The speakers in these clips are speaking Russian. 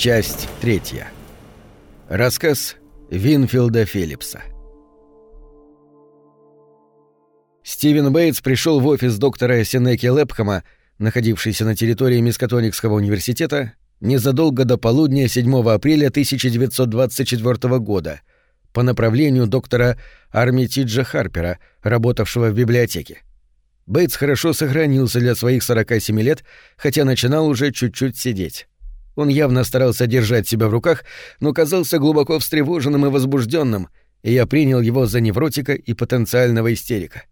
Часть третья. Рассказ Винфилда Филлипса. Стивен Бейтс пришел в офис доктора Сенеки Лепхама, находившийся на территории Мискатоникского университета, незадолго до полудня 7 апреля 1924 года по направлению доктора Армитиджа Харпера, работавшего в библиотеке. Бейтс хорошо сохранился для своих 47 лет, хотя начинал уже чуть-чуть сидеть. Он явно старался держать себя в руках, но казался глубоко встревоженным и возбужденным, и я принял его за невротика и потенциального истерика.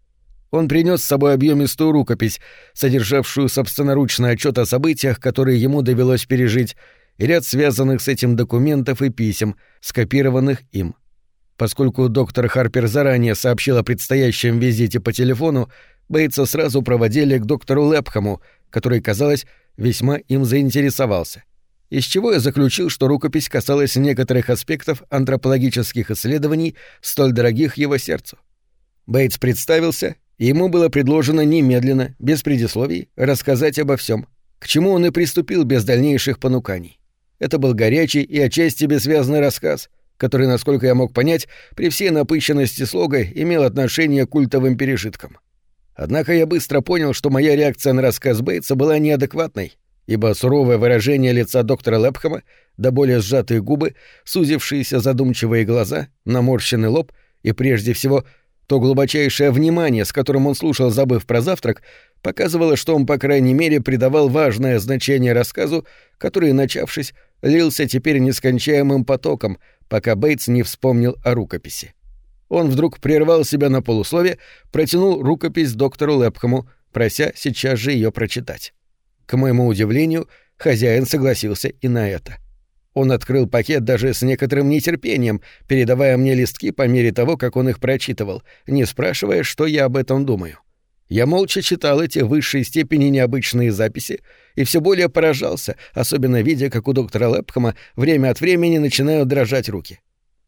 Он принес с собой объемистую рукопись, содержавшую собственноручный отчет о событиях, которые ему довелось пережить, и ряд связанных с этим документов и писем, скопированных им. Поскольку доктор Харпер заранее сообщил о предстоящем визите по телефону, Бейтса сразу проводили к доктору Лепхаму, который, казалось, весьма им заинтересовался. Из чего я заключил, что рукопись касалась некоторых аспектов антропологических исследований, столь дорогих его сердцу. Бейтс представился, и ему было предложено немедленно, без предисловий, рассказать обо всем, к чему он и приступил без дальнейших понуканий. Это был горячий и отчасти бессвязный рассказ, который, насколько я мог понять, при всей напыщенности слога имел отношение к культовым пережиткам. Однако я быстро понял, что моя реакция на рассказ Бейтса была неадекватной, ибо суровое выражение лица доктора Лепхама, до более сжатые губы, сузившиеся задумчивые глаза, наморщенный лоб и, прежде всего, то глубочайшее внимание, с которым он слушал, забыв про завтрак, показывало, что он, по крайней мере, придавал важное значение рассказу, который, начавшись, лился теперь нескончаемым потоком, пока Бейтс не вспомнил о рукописи. Он вдруг прервал себя на полуслове, протянул рукопись доктору Лепхаму, прося сейчас же ее прочитать. К моему удивлению, хозяин согласился и на это. Он открыл пакет даже с некоторым нетерпением, передавая мне листки по мере того, как он их прочитывал, не спрашивая, что я об этом думаю. Я молча читал эти высшей степени необычные записи и все более поражался, особенно видя, как у доктора Лепхама время от времени начинают дрожать руки.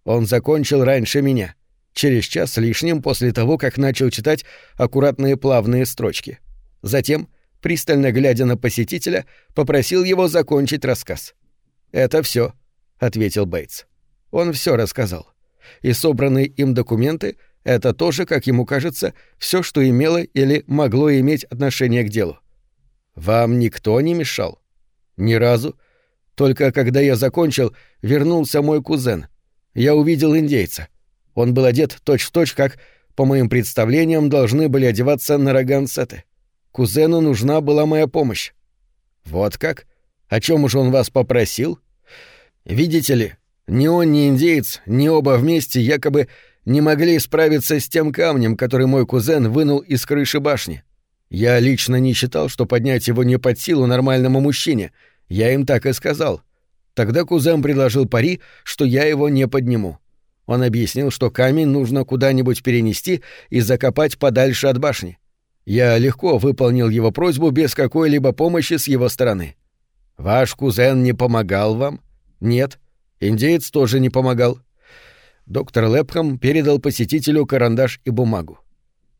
Он закончил раньше меня — через час лишним после того, как начал читать аккуратные плавные строчки. Затем, пристально глядя на посетителя, попросил его закончить рассказ. «Это все, ответил Бейтс. Он все рассказал. И собранные им документы — это тоже, как ему кажется, все, что имело или могло иметь отношение к делу. «Вам никто не мешал?» «Ни разу. Только когда я закончил, вернулся мой кузен. Я увидел индейца. Он был одет точь-в-точь, как, по моим представлениям, должны были одеваться нарагансеты. Кузену нужна была моя помощь. Вот как? О чем уж он вас попросил? Видите ли, ни он, ни индеец, ни оба вместе якобы не могли справиться с тем камнем, который мой кузен вынул из крыши башни. Я лично не считал, что поднять его не под силу нормальному мужчине. Я им так и сказал. Тогда кузен предложил пари, что я его не подниму. Он объяснил, что камень нужно куда-нибудь перенести и закопать подальше от башни. Я легко выполнил его просьбу без какой-либо помощи с его стороны. Ваш кузен не помогал вам? Нет. Индеец тоже не помогал. Доктор Лепхам передал посетителю карандаш и бумагу.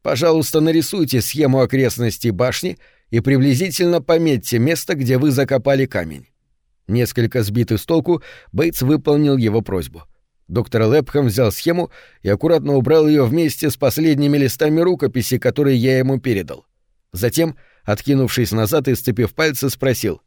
Пожалуйста, нарисуйте схему окрестностей башни и приблизительно пометьте место, где вы закопали камень. Несколько сбитый с толку, Бейтс выполнил его просьбу. Доктор Лепхам взял схему и аккуратно убрал ее вместе с последними листами рукописи, которые я ему передал. Затем, откинувшись назад и сцепив пальцы, спросил.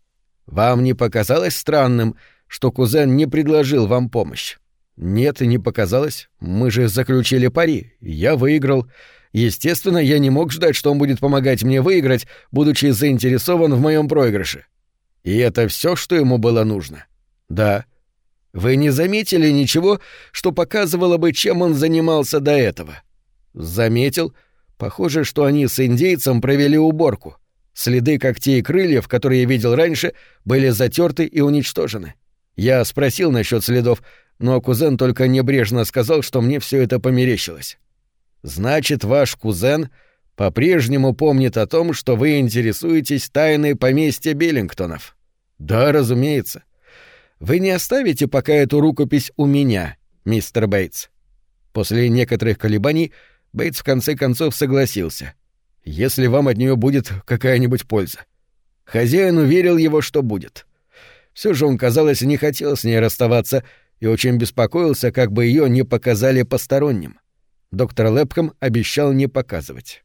«Вам не показалось странным, что кузен не предложил вам помощь?» «Нет, не показалось. Мы же заключили пари. Я выиграл. Естественно, я не мог ждать, что он будет помогать мне выиграть, будучи заинтересован в моем проигрыше. И это все, что ему было нужно?» «Да». Вы не заметили ничего, что показывало бы, чем он занимался до этого? Заметил. Похоже, что они с индейцем провели уборку. Следы когтей и крыльев, которые я видел раньше, были затерты и уничтожены. Я спросил насчет следов, но кузен только небрежно сказал, что мне все это померещилось. Значит, ваш кузен по-прежнему помнит о том, что вы интересуетесь тайной поместья Беллингтонов. Да, разумеется. — вы не оставите пока эту рукопись у меня, мистер Бейтс. После некоторых колебаний Бейтс в конце концов согласился. Если вам от нее будет какая-нибудь польза. Хозяин уверил его, что будет. Все же он, казалось, не хотел с ней расставаться и очень беспокоился, как бы ее не показали посторонним. Доктор Лепком обещал не показывать.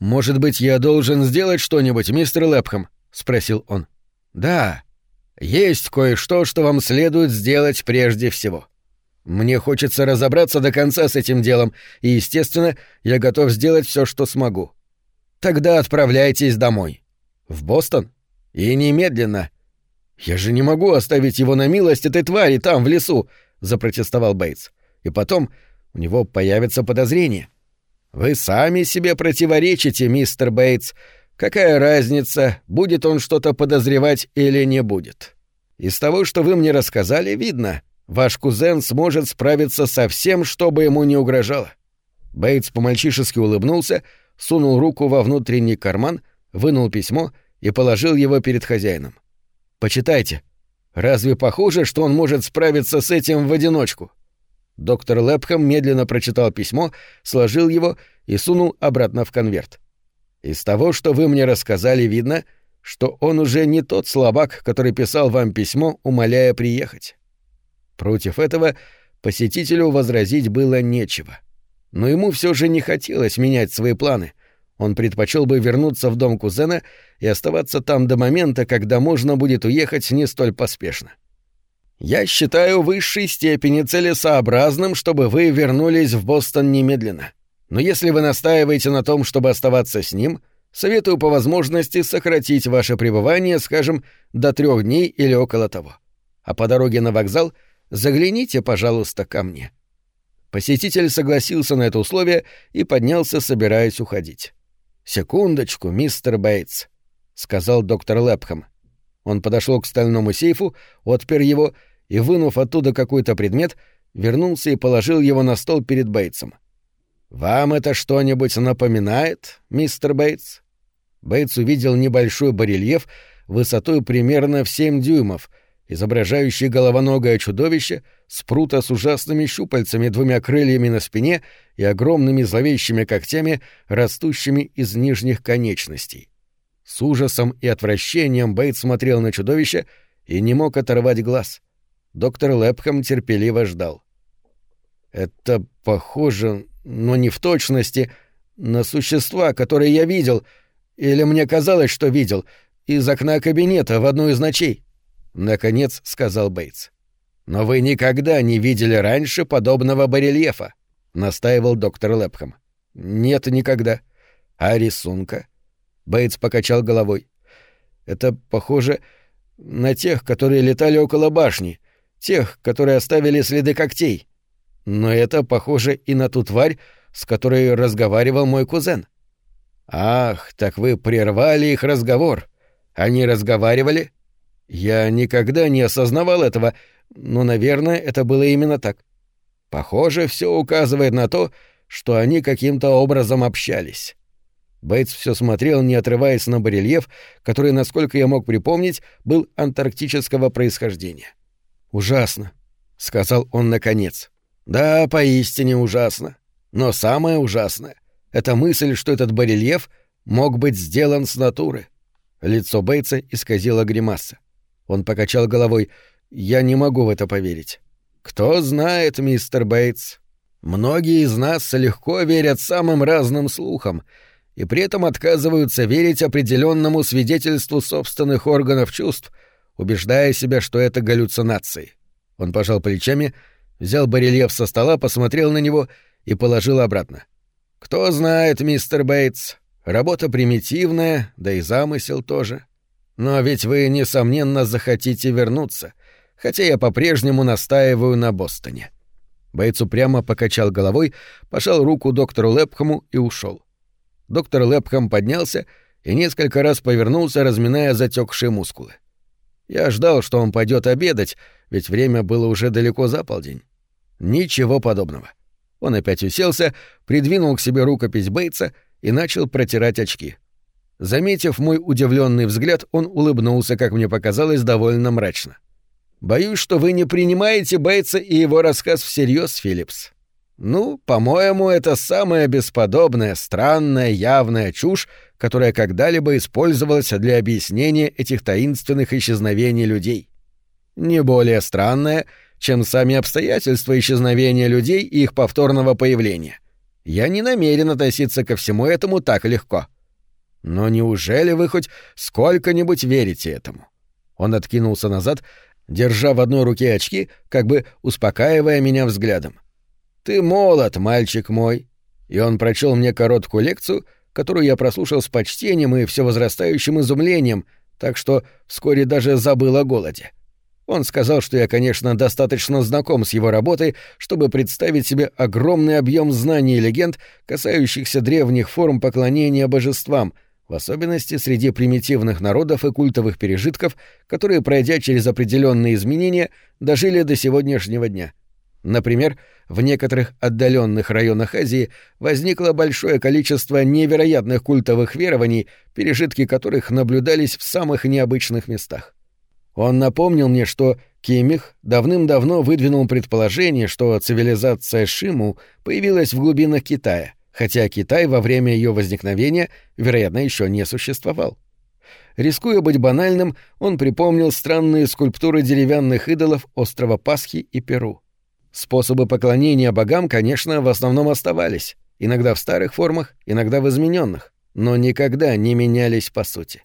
«Может быть, я должен сделать что-нибудь, мистер Лепхам?» — спросил он. «Да. Есть кое-что, что вам следует сделать прежде всего. Мне хочется разобраться до конца с этим делом, и, естественно, я готов сделать все, что смогу. Тогда отправляйтесь домой. В Бостон? И немедленно. Я же не могу оставить его на милость этой твари там, в лесу, запротестовал Бейтс. И потом у него появится подозрение. Вы сами себе противоречите, мистер Бейтс. Какая разница, будет он что-то подозревать или не будет? Из того, что вы мне рассказали, видно, Ваш кузен сможет справиться со всем, что бы ему не угрожало. Бейтс по-мальчишески улыбнулся, сунул руку во внутренний карман, вынул письмо и положил его перед хозяином. «Почитайте. Разве похоже, что он может справиться с этим в одиночку?» Доктор Лепхэм медленно прочитал письмо, сложил его и сунул обратно в конверт. «Из того, что вы мне рассказали, видно, что он уже не тот слабак, который писал вам письмо, умоляя приехать. Против этого посетителю возразить было нечего. Но ему все же не хотелось менять свои планы. Он предпочел бы вернуться в дом кузена и оставаться там до момента, когда можно будет уехать не столь поспешно. «Я считаю в высшей степени целесообразным, чтобы вы вернулись в Бостон немедленно. Но если вы настаиваете на том, чтобы оставаться с ним, советую по возможности сократить ваше пребывание, скажем, до трех дней или около того. А по дороге на вокзал — Загляните, пожалуйста, ко мне». Посетитель согласился на это условие и поднялся, собираясь уходить. «Секундочку, мистер Бейтс», — сказал доктор Лепхэм. Он подошел к стальному сейфу, отпер его и, вынув оттуда какой-то предмет, вернулся и положил его на стол перед Бейтсом. «Вам это что-нибудь напоминает, мистер Бейтс?» Бейтс увидел небольшой барельеф высотой примерно в семь дюймов — изображающий головоногое чудовище, спрута с ужасными щупальцами, двумя крыльями на спине и огромными зловещими когтями, растущими из нижних конечностей. С ужасом и отвращением Бейт смотрел на чудовище и не мог оторвать глаз. Доктор Лепхэм терпеливо ждал. «Это похоже, но не в точности, на существа, которые я видел, или мне казалось, что видел, из окна кабинета в одну из ночей», — наконец сказал Бейтс. «Но вы никогда не видели раньше подобного барельефа», — настаивал доктор Лепхэм. «Нет, никогда. А рисунка?» Бейтс покачал головой. «Это похоже на тех, которые летали около башни, тех, которые оставили следы когтей. Но это похоже и на ту тварь, с которой разговаривал мой кузен». «Ах, так вы прервали их разговор. Они разговаривали?» Я никогда не осознавал этого, но, наверное, это было именно так. Похоже, все указывает на то, что они каким-то образом общались. Бейтс все смотрел, не отрываясь на барельеф, который, насколько я мог припомнить, был антарктического происхождения. «Ужасно», — сказал он наконец. «Да, поистине ужасно. Но самое ужасное — это мысль, что этот барельеф мог быть сделан с натуры». Лицо Бейтса исказило гримаса. Он покачал головой. «Я не могу в это поверить». «Кто знает, мистер Бейтс. Многие из нас легко верят самым разным слухам и при этом отказываются верить определенному свидетельству собственных органов чувств, убеждая себя, что это галлюцинации». Он пожал плечами, взял барельеф со стола, посмотрел на него и положил обратно. «Кто знает, мистер Бейтс, работа примитивная, да и замысел тоже». Но ведь вы, несомненно, захотите вернуться, хотя я по-прежнему настаиваю на Бостоне». Бейтс упрямо покачал головой, пожал руку доктору Лепхаму и ушел. Доктор Лепхам поднялся и несколько раз повернулся, разминая затекшие мускулы. Я ждал, что он пойдет обедать, ведь время было уже далеко за полдень. Ничего подобного. Он опять уселся, придвинул к себе рукопись Бейтса и начал протирать очки. Заметив мой удивленный взгляд, он улыбнулся, как мне показалось, довольно мрачно. «Боюсь, что вы не принимаете Бейтса и его рассказ всерьез, Филлипс. Ну, по-моему, это самая бесподобная, странная, явная чушь, которая когда-либо использовалась для объяснения этих таинственных исчезновений людей. Не более странная, чем сами обстоятельства исчезновения людей и их повторного появления. Я не намерен относиться ко всему этому так легко. Но неужели вы хоть сколько-нибудь верите этому? Он откинулся назад, держа в одной руке очки, как бы успокаивая меня взглядом. «Ты молод, мальчик мой!» И он прочел мне короткую лекцию, которую я прослушал с почтением и все возрастающим изумлением, так что вскоре даже забыл о голоде. Он сказал, что я, конечно, достаточно знаком с его работой, чтобы представить себе огромный объем знаний и легенд, касающихся древних форм поклонения божествам, в особенности среди примитивных народов и культовых пережитков, которые, пройдя через определенные изменения, дожили до сегодняшнего дня. Например, в некоторых отдаленных районах Азии возникло большое количество невероятных культовых верований, пережитки которых наблюдались в самых необычных местах. Он напомнил мне, что Кимих давным-давно выдвинул предположение, что цивилизация Шиму появилась в глубинах Китая, хотя Китай во время ее возникновения, вероятно, еще не существовал. Рискуя быть банальным, он припомнил странные скульптуры деревянных идолов острова Пасхи и Перу. Способы поклонения богам, конечно, в основном оставались, иногда в старых формах, иногда в измененных, но никогда не менялись по сути.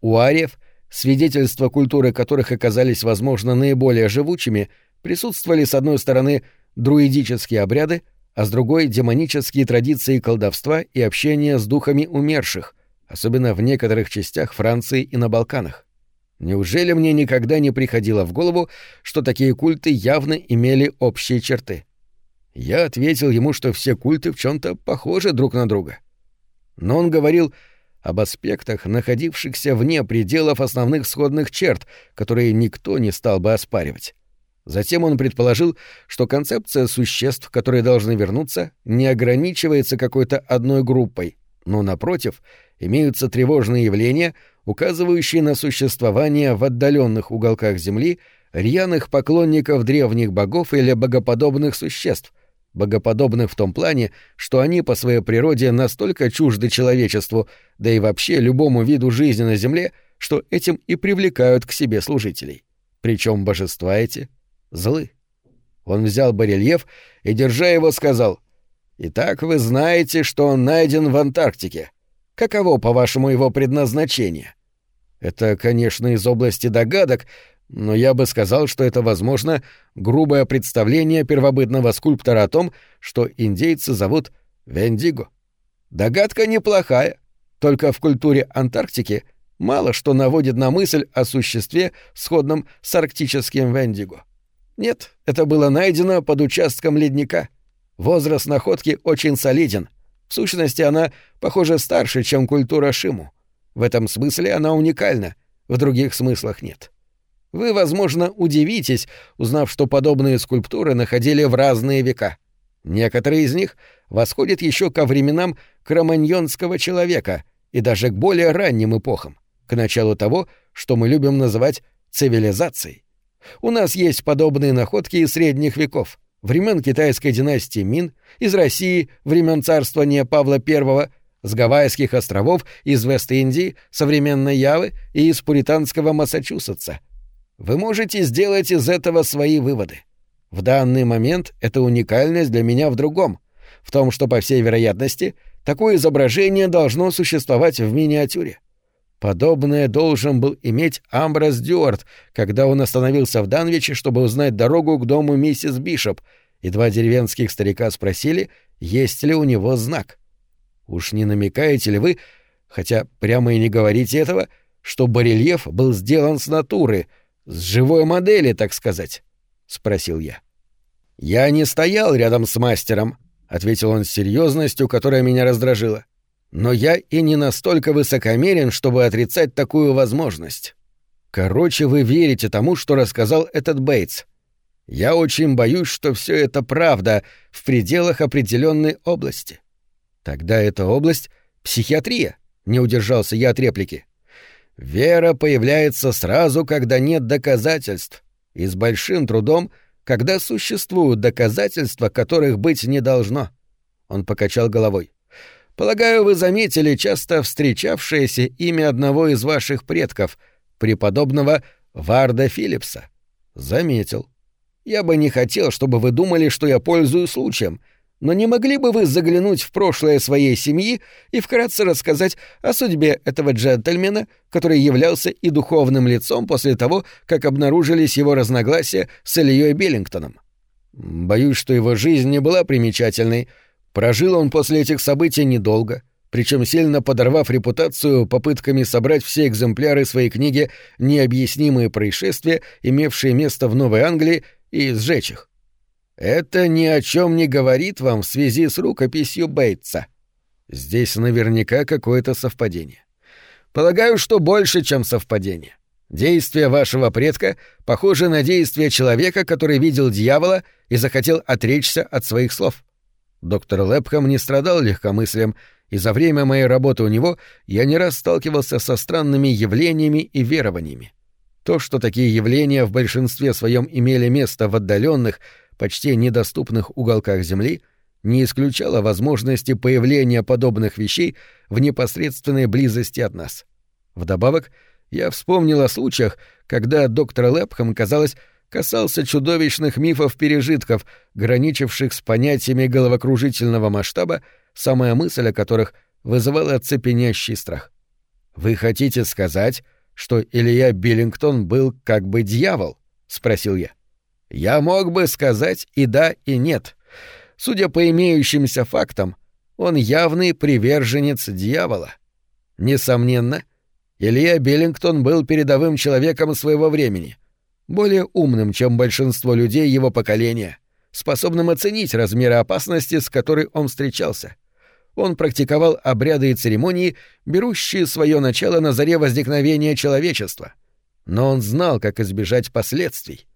У ариев, свидетельства культуры которых оказались, возможно, наиболее живучими, присутствовали, с одной стороны, друидические обряды, а с другой — демонические традиции колдовства и общения с духами умерших, особенно в некоторых частях Франции и на Балканах. Неужели мне никогда не приходило в голову, что такие культы явно имели общие черты? Я ответил ему, что все культы в чем-то похожи друг на друга. Но он говорил об аспектах, находившихся вне пределов основных сходных черт, которые никто не стал бы оспаривать. Затем он предположил, что концепция существ, которые должны вернуться, не ограничивается какой-то одной группой, но, напротив, имеются тревожные явления, указывающие на существование в отдаленных уголках Земли рьяных поклонников древних богов или богоподобных существ, богоподобных в том плане, что они по своей природе настолько чужды человечеству, да и вообще любому виду жизни на Земле, что этим и привлекают к себе служителей. Причем божества эти злы. Он взял барельеф и, держа его, сказал, «Итак, вы знаете, что он найден в Антарктике. Каково, по-вашему, его предназначение? Это, конечно, из области догадок, но я бы сказал, что это, возможно, грубое представление первобытного скульптора о том, что индейцы зовут Вендиго. Догадка неплохая, только в культуре Антарктики мало что наводит на мысль о существе, сходном с арктическим Вендиго. Нет, это было найдено под участком ледника. Возраст находки очень солиден — в сущности, она, похоже, старше, чем культура Шиму. В этом смысле она уникальна, в других смыслах нет. Вы, возможно, удивитесь, узнав, что подобные скульптуры находили в разные века. Некоторые из них восходят еще ко временам кроманьонского человека и даже к более ранним эпохам, к началу того, что мы любим называть цивилизацией. У нас есть подобные находки из средних веков, времен китайской династии Мин, из России времен царствования Павла I, с Гавайских островов, из Вест-Индии, современной Явы и из пуританского Массачусетса. Вы можете сделать из этого свои выводы. В данный момент это уникальность для меня в другом, в том, что, по всей вероятности, такое изображение должно существовать в миниатюре. Подобное должен был иметь Амброс Дюарт, когда он остановился в Данвиче, чтобы узнать дорогу к дому миссис Бишоп, и два деревенских старика спросили, есть ли у него знак. Уж не намекаете ли вы, хотя прямо и не говорите этого, что барельеф был сделан с натуры, с живой модели, так сказать? — спросил я. — Я не стоял рядом с мастером, — ответил он с серьезностью, которая меня раздражила. Но я и не настолько высокомерен, чтобы отрицать такую возможность. Короче, вы верите тому, что рассказал этот Бейтс. Я очень боюсь, что все это правда в пределах определенной области. Тогда эта область — психиатрия, не удержался я от реплики. Вера появляется сразу, когда нет доказательств, и с большим трудом когда существуют доказательства, которых быть не должно. Он покачал головой. Полагаю, вы заметили часто встречавшееся имя одного из ваших предков, преподобного Варда Филлипса. Заметил. Я бы не хотел, чтобы вы думали, что я пользуюсь случаем, но не могли бы вы заглянуть в прошлое своей семьи и вкратце рассказать о судьбе этого джентльмена, который являлся и духовным лицом после того, как обнаружились его разногласия с Ильей Беллингтоном? Боюсь, что его жизнь не была примечательной. Прожил он после этих событий недолго, причем сильно подорвав репутацию попытками собрать все экземпляры своей книги «Необъяснимые происшествия, имевшие место в Новой Англии», и сжечь их. Это ни о чем не говорит вам в связи с рукописью Бейтса. Здесь наверняка какое-то совпадение. Полагаю, что больше, чем совпадение. Действия вашего предка похожи на действия человека, который видел дьявола и захотел отречься от своих слов. Доктор Лепхам не страдал легкомыслием, и за время моей работы у него я не раз сталкивался со странными явлениями и верованиями. То, что такие явления в большинстве своем имели место в отдаленных, почти недоступных уголках Земли, не исключало возможности появления подобных вещей в непосредственной близости от нас. Вдобавок, я вспомнил о случаях, когда доктор Лепхам, казалось, касался чудовищных мифов-пережитков, граничивших с понятиями головокружительного масштаба, самая мысль о которых вызывала цепенящий страх. «Вы хотите сказать, что Илья Биллингтон был как бы дьявол?» — спросил я. «Я мог бы сказать и да, и нет. Судя по имеющимся фактам, он явный приверженец дьявола. Несомненно, Илья Биллингтон был передовым человеком своего времени, более умным, чем большинство людей его поколения, способным оценить размеры опасности, с которой он встречался он практиковал обряды и церемонии, берущие свое начало на заре возникновения человечества. Но он знал, как избежать последствий.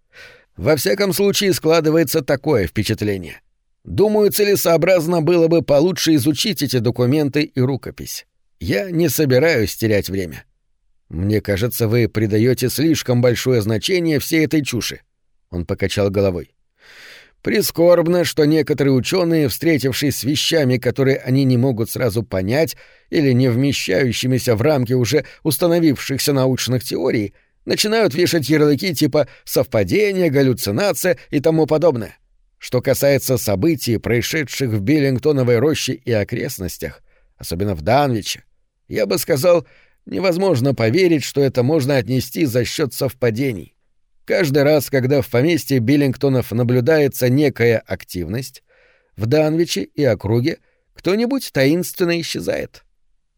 Во всяком случае, складывается такое впечатление. Думаю, целесообразно было бы получше изучить эти документы и рукопись. Я не собираюсь терять время. Мне кажется, вы придаете слишком большое значение всей этой чуши. Он покачал головой. Прискорбно, что некоторые ученые, встретившись с вещами, которые они не могут сразу понять или не вмещающимися в рамки уже установившихся научных теорий, начинают вешать ярлыки типа «совпадение», «галлюцинация» и тому подобное. Что касается событий, происшедших в Биллингтоновой роще и окрестностях, особенно в Данвиче, я бы сказал, невозможно поверить, что это можно отнести за счет совпадений. Каждый раз, когда в поместье Биллингтонов наблюдается некая активность, в Данвиче и округе кто-нибудь таинственно исчезает.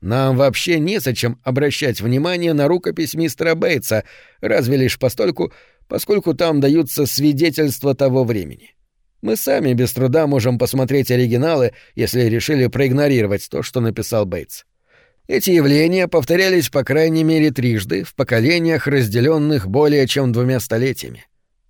Нам вообще незачем обращать внимание на рукопись мистера Бейтса, разве лишь постольку, поскольку там даются свидетельства того времени. Мы сами без труда можем посмотреть оригиналы, если решили проигнорировать то, что написал Бейтс. Эти явления повторялись по крайней мере трижды в поколениях, разделенных более чем двумя столетиями.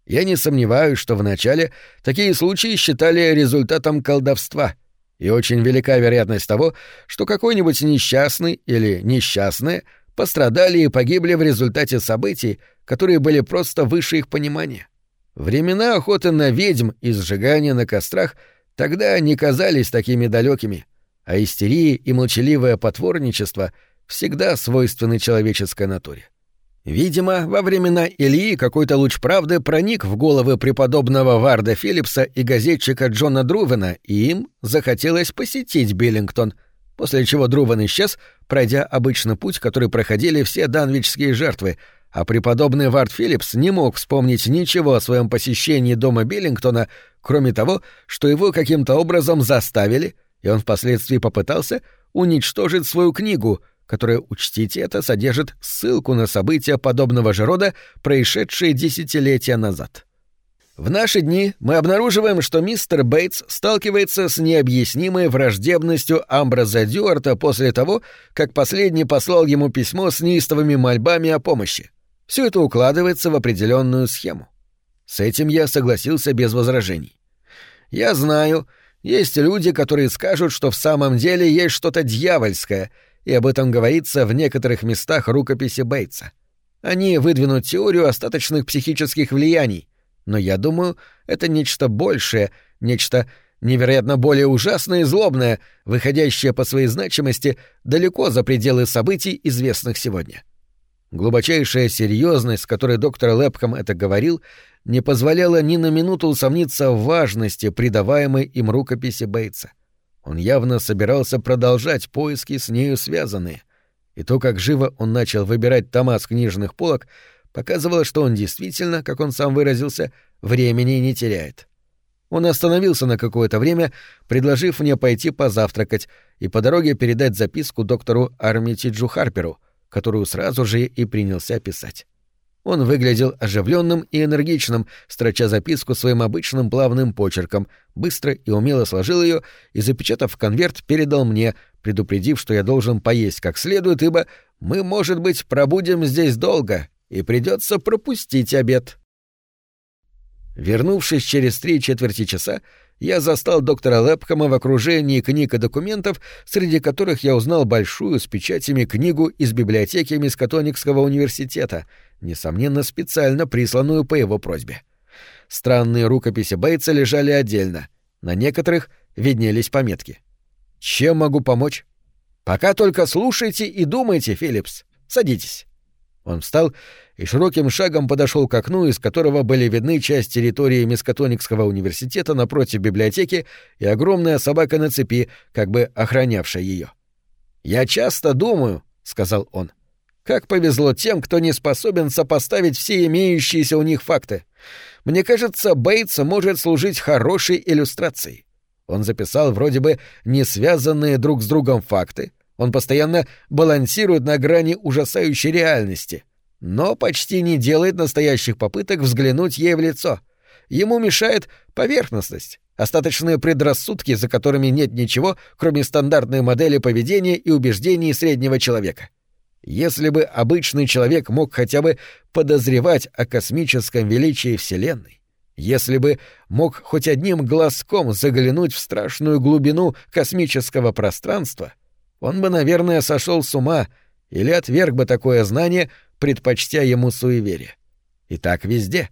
Я не сомневаюсь, что вначале такие случаи считали результатом колдовства, и очень велика вероятность того, что какой-нибудь несчастный или несчастная пострадали и погибли в результате событий, которые были просто выше их понимания. Времена охоты на ведьм и сжигания на кострах тогда не казались такими далекими — а истерия и молчаливое потворничество всегда свойственны человеческой натуре. Видимо, во времена Ильи какой-то луч правды проник в головы преподобного Варда Филлипса и газетчика Джона Друвена, и им захотелось посетить Биллингтон, после чего Друвен исчез, пройдя обычный путь, который проходили все данвичские жертвы, а преподобный Вард Филлипс не мог вспомнить ничего о своем посещении дома Биллингтона, кроме того, что его каким-то образом заставили — и он впоследствии попытался уничтожить свою книгу, которая, учтите это, содержит ссылку на события подобного же рода, происшедшие десятилетия назад. В наши дни мы обнаруживаем, что мистер Бейтс сталкивается с необъяснимой враждебностью Амбраза Дюарта после того, как последний послал ему письмо с неистовыми мольбами о помощи. Все это укладывается в определенную схему. С этим я согласился без возражений. Я знаю, есть люди, которые скажут, что в самом деле есть что-то дьявольское, и об этом говорится в некоторых местах рукописи Бейтса. Они выдвинут теорию остаточных психических влияний, Но я думаю, это нечто большее, нечто невероятно более ужасное и злобное, выходящее по своей значимости далеко за пределы событий, известных сегодня. Глубочайшая серьезность, с которой доктор Лепком это говорил, не позволяла ни на минуту усомниться в важности придаваемой им рукописи Бейтса. Он явно собирался продолжать поиски с нею связанные. И то, как живо он начал выбирать тома с книжных полок, показывало, что он действительно, как он сам выразился, времени не теряет. Он остановился на какое-то время, предложив мне пойти позавтракать и по дороге передать записку доктору Армитиджу Харперу, которую сразу же и принялся писать. Он выглядел оживленным и энергичным, строча записку своим обычным плавным почерком, быстро и умело сложил ее и, запечатав конверт, передал мне, предупредив, что я должен поесть как следует, ибо мы, может быть, пробудем здесь долго и придется пропустить обед. Вернувшись через три четверти часа, я застал доктора Лепхама в окружении книг и документов, среди которых я узнал большую с печатями книгу из библиотеки Мискотоникского университета, несомненно, специально присланную по его просьбе. Странные рукописи Бейтса лежали отдельно, на некоторых виднелись пометки. «Чем могу помочь?» «Пока только слушайте и думайте, Филлипс. Садитесь». Он встал и широким шагом подошел к окну, из которого были видны часть территории Мискотоникского университета напротив библиотеки и огромная собака на цепи, как бы охранявшая ее. «Я часто думаю», — сказал он, — «как повезло тем, кто не способен сопоставить все имеющиеся у них факты. Мне кажется, Бейтс может служить хорошей иллюстрацией. Он записал вроде бы не связанные друг с другом факты, он постоянно балансирует на грани ужасающей реальности, но почти не делает настоящих попыток взглянуть ей в лицо. Ему мешает поверхностность, остаточные предрассудки, за которыми нет ничего, кроме стандартной модели поведения и убеждений среднего человека. Если бы обычный человек мог хотя бы подозревать о космическом величии Вселенной, если бы мог хоть одним глазком заглянуть в страшную глубину космического пространства — он бы, наверное, сошел с ума или отверг бы такое знание, предпочтя ему суеверие. И так везде.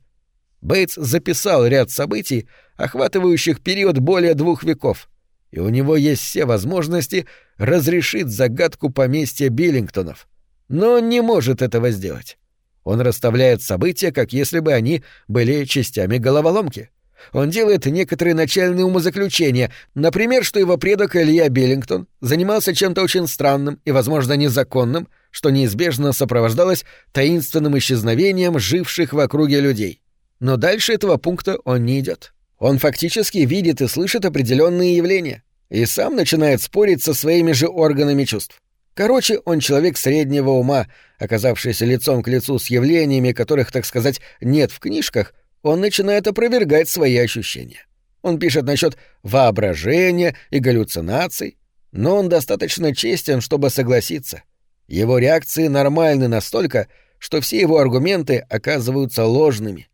Бейтс записал ряд событий, охватывающих период более двух веков, и у него есть все возможности разрешить загадку поместья Биллингтонов. Но он не может этого сделать. Он расставляет события, как если бы они были частями головоломки. Он делает некоторые начальные умозаключения, например, что его предок Илья Беллингтон занимался чем-то очень странным и, возможно, незаконным, что неизбежно сопровождалось таинственным исчезновением живших в округе людей. Но дальше этого пункта он не идет. Он фактически видит и слышит определенные явления и сам начинает спорить со своими же органами чувств. Короче, он человек среднего ума, оказавшийся лицом к лицу с явлениями, которых, так сказать, нет в книжках — он начинает опровергать свои ощущения. Он пишет насчет воображения и галлюцинаций, но он достаточно честен, чтобы согласиться. Его реакции нормальны настолько, что все его аргументы оказываются ложными.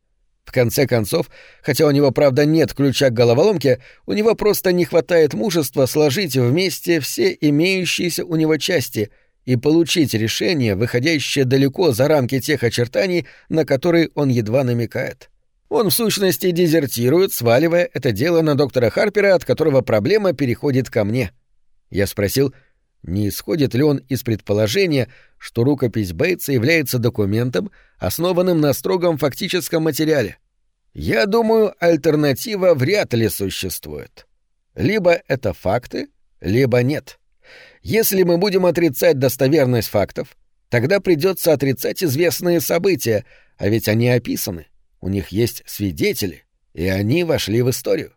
В конце концов, хотя у него, правда, нет ключа к головоломке, у него просто не хватает мужества сложить вместе все имеющиеся у него части и получить решение, выходящее далеко за рамки тех очертаний, на которые он едва намекает. Он, в сущности, дезертирует, сваливая это дело на доктора Харпера, от которого проблема переходит ко мне. Я спросил, не исходит ли он из предположения, что рукопись Бейтса является документом, основанным на строгом фактическом материале. Я думаю, альтернатива вряд ли существует. Либо это факты, либо нет. Если мы будем отрицать достоверность фактов, тогда придется отрицать известные события, а ведь они описаны. У них есть свидетели, и они вошли в историю.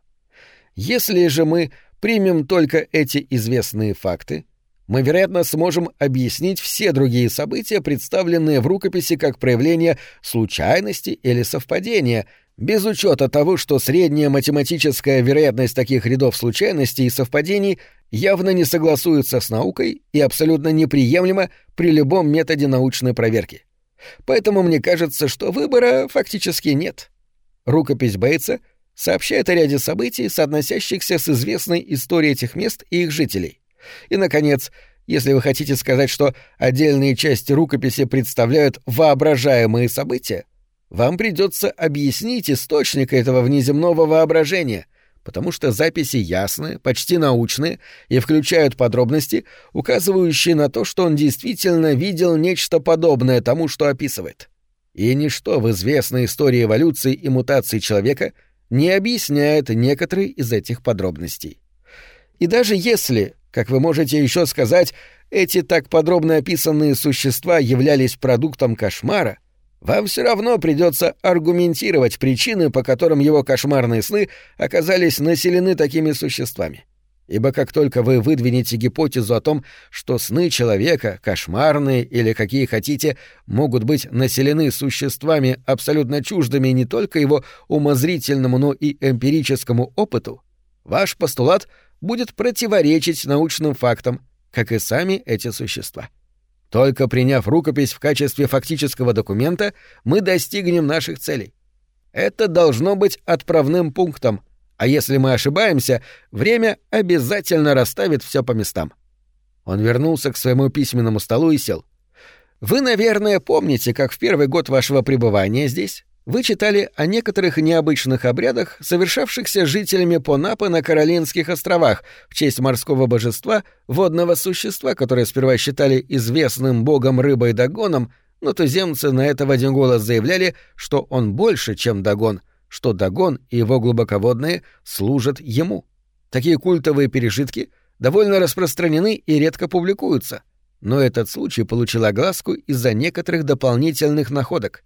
Если же мы примем только эти известные факты, мы, вероятно, сможем объяснить все другие события, представленные в рукописи как проявление случайности или совпадения, без учета того, что средняя математическая вероятность таких рядов случайностей и совпадений явно не согласуется с наукой и абсолютно неприемлема при любом методе научной проверки. Поэтому мне кажется, что выбора фактически нет. Рукопись Бейтса сообщает о ряде событий, соотносящихся с известной историей этих мест и их жителей. И, наконец, если вы хотите сказать, что отдельные части рукописи представляют воображаемые события, вам придется объяснить источник этого внеземного воображения, потому что записи ясны, почти научные и включают подробности, указывающие на то, что он действительно видел нечто подобное тому, что описывает. И ничто в известной истории эволюции и мутации человека не объясняет некоторые из этих подробностей. И даже если, как вы можете еще сказать, эти так подробно описанные существа являлись продуктом кошмара, вам все равно придется аргументировать причины, по которым его кошмарные сны оказались населены такими существами. Ибо как только вы выдвинете гипотезу о том, что сны человека, кошмарные или какие хотите, могут быть населены существами абсолютно чуждыми не только его умозрительному, но и эмпирическому опыту, ваш постулат будет противоречить научным фактам, как и сами эти существа. Только приняв рукопись в качестве фактического документа, мы достигнем наших целей. Это должно быть отправным пунктом, а если мы ошибаемся, время обязательно расставит все по местам. Он вернулся к своему письменному столу и сел. Вы, наверное, помните, как в первый год вашего пребывания здесь вы читали о некоторых необычных обрядах, совершавшихся жителями Понапы на Каролинских островах в честь морского божества, водного существа, которое сперва считали известным богом рыбой Дагоном, но туземцы на это в один голос заявляли, что он больше, чем Дагон, что Дагон и его глубоководные служат ему. Такие культовые пережитки довольно распространены и редко публикуются — но этот случай получил огласку из-за некоторых дополнительных находок.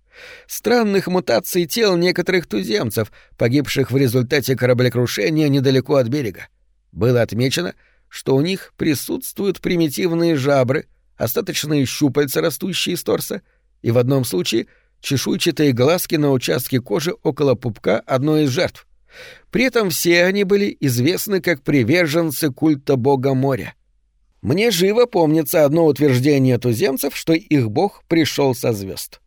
Странных мутаций тел некоторых туземцев, погибших в результате кораблекрушения недалеко от берега. Было отмечено, что у них присутствуют примитивные жабры, остаточные щупальца, растущие из торса, и в одном случае чешуйчатые глазки на участке кожи около пупка одной из жертв. При этом все они были известны как приверженцы культа бога моря. Мне живо помнится одно утверждение туземцев, что их бог пришел со звезд.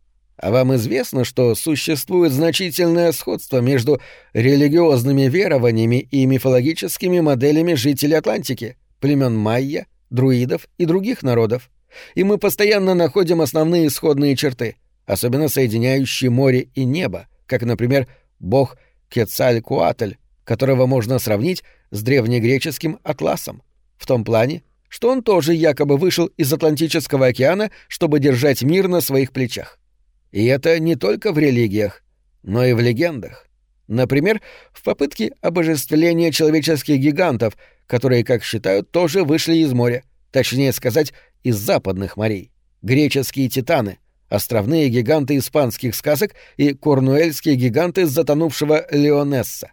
А вам известно, что существует значительное сходство между религиозными верованиями и мифологическими моделями жителей Атлантики, племен майя, друидов и других народов. И мы постоянно находим основные исходные черты, особенно соединяющие море и небо, как, например, бог Кецалькуатль, которого можно сравнить с древнегреческим Атласом. В том плане, что он тоже якобы вышел из Атлантического океана, чтобы держать мир на своих плечах. И это не только в религиях, но и в легендах. Например, в попытке обожествления человеческих гигантов, которые, как считают, тоже вышли из моря, точнее сказать, из западных морей. Греческие титаны, островные гиганты испанских сказок и корнуэльские гиганты затонувшего Леонесса.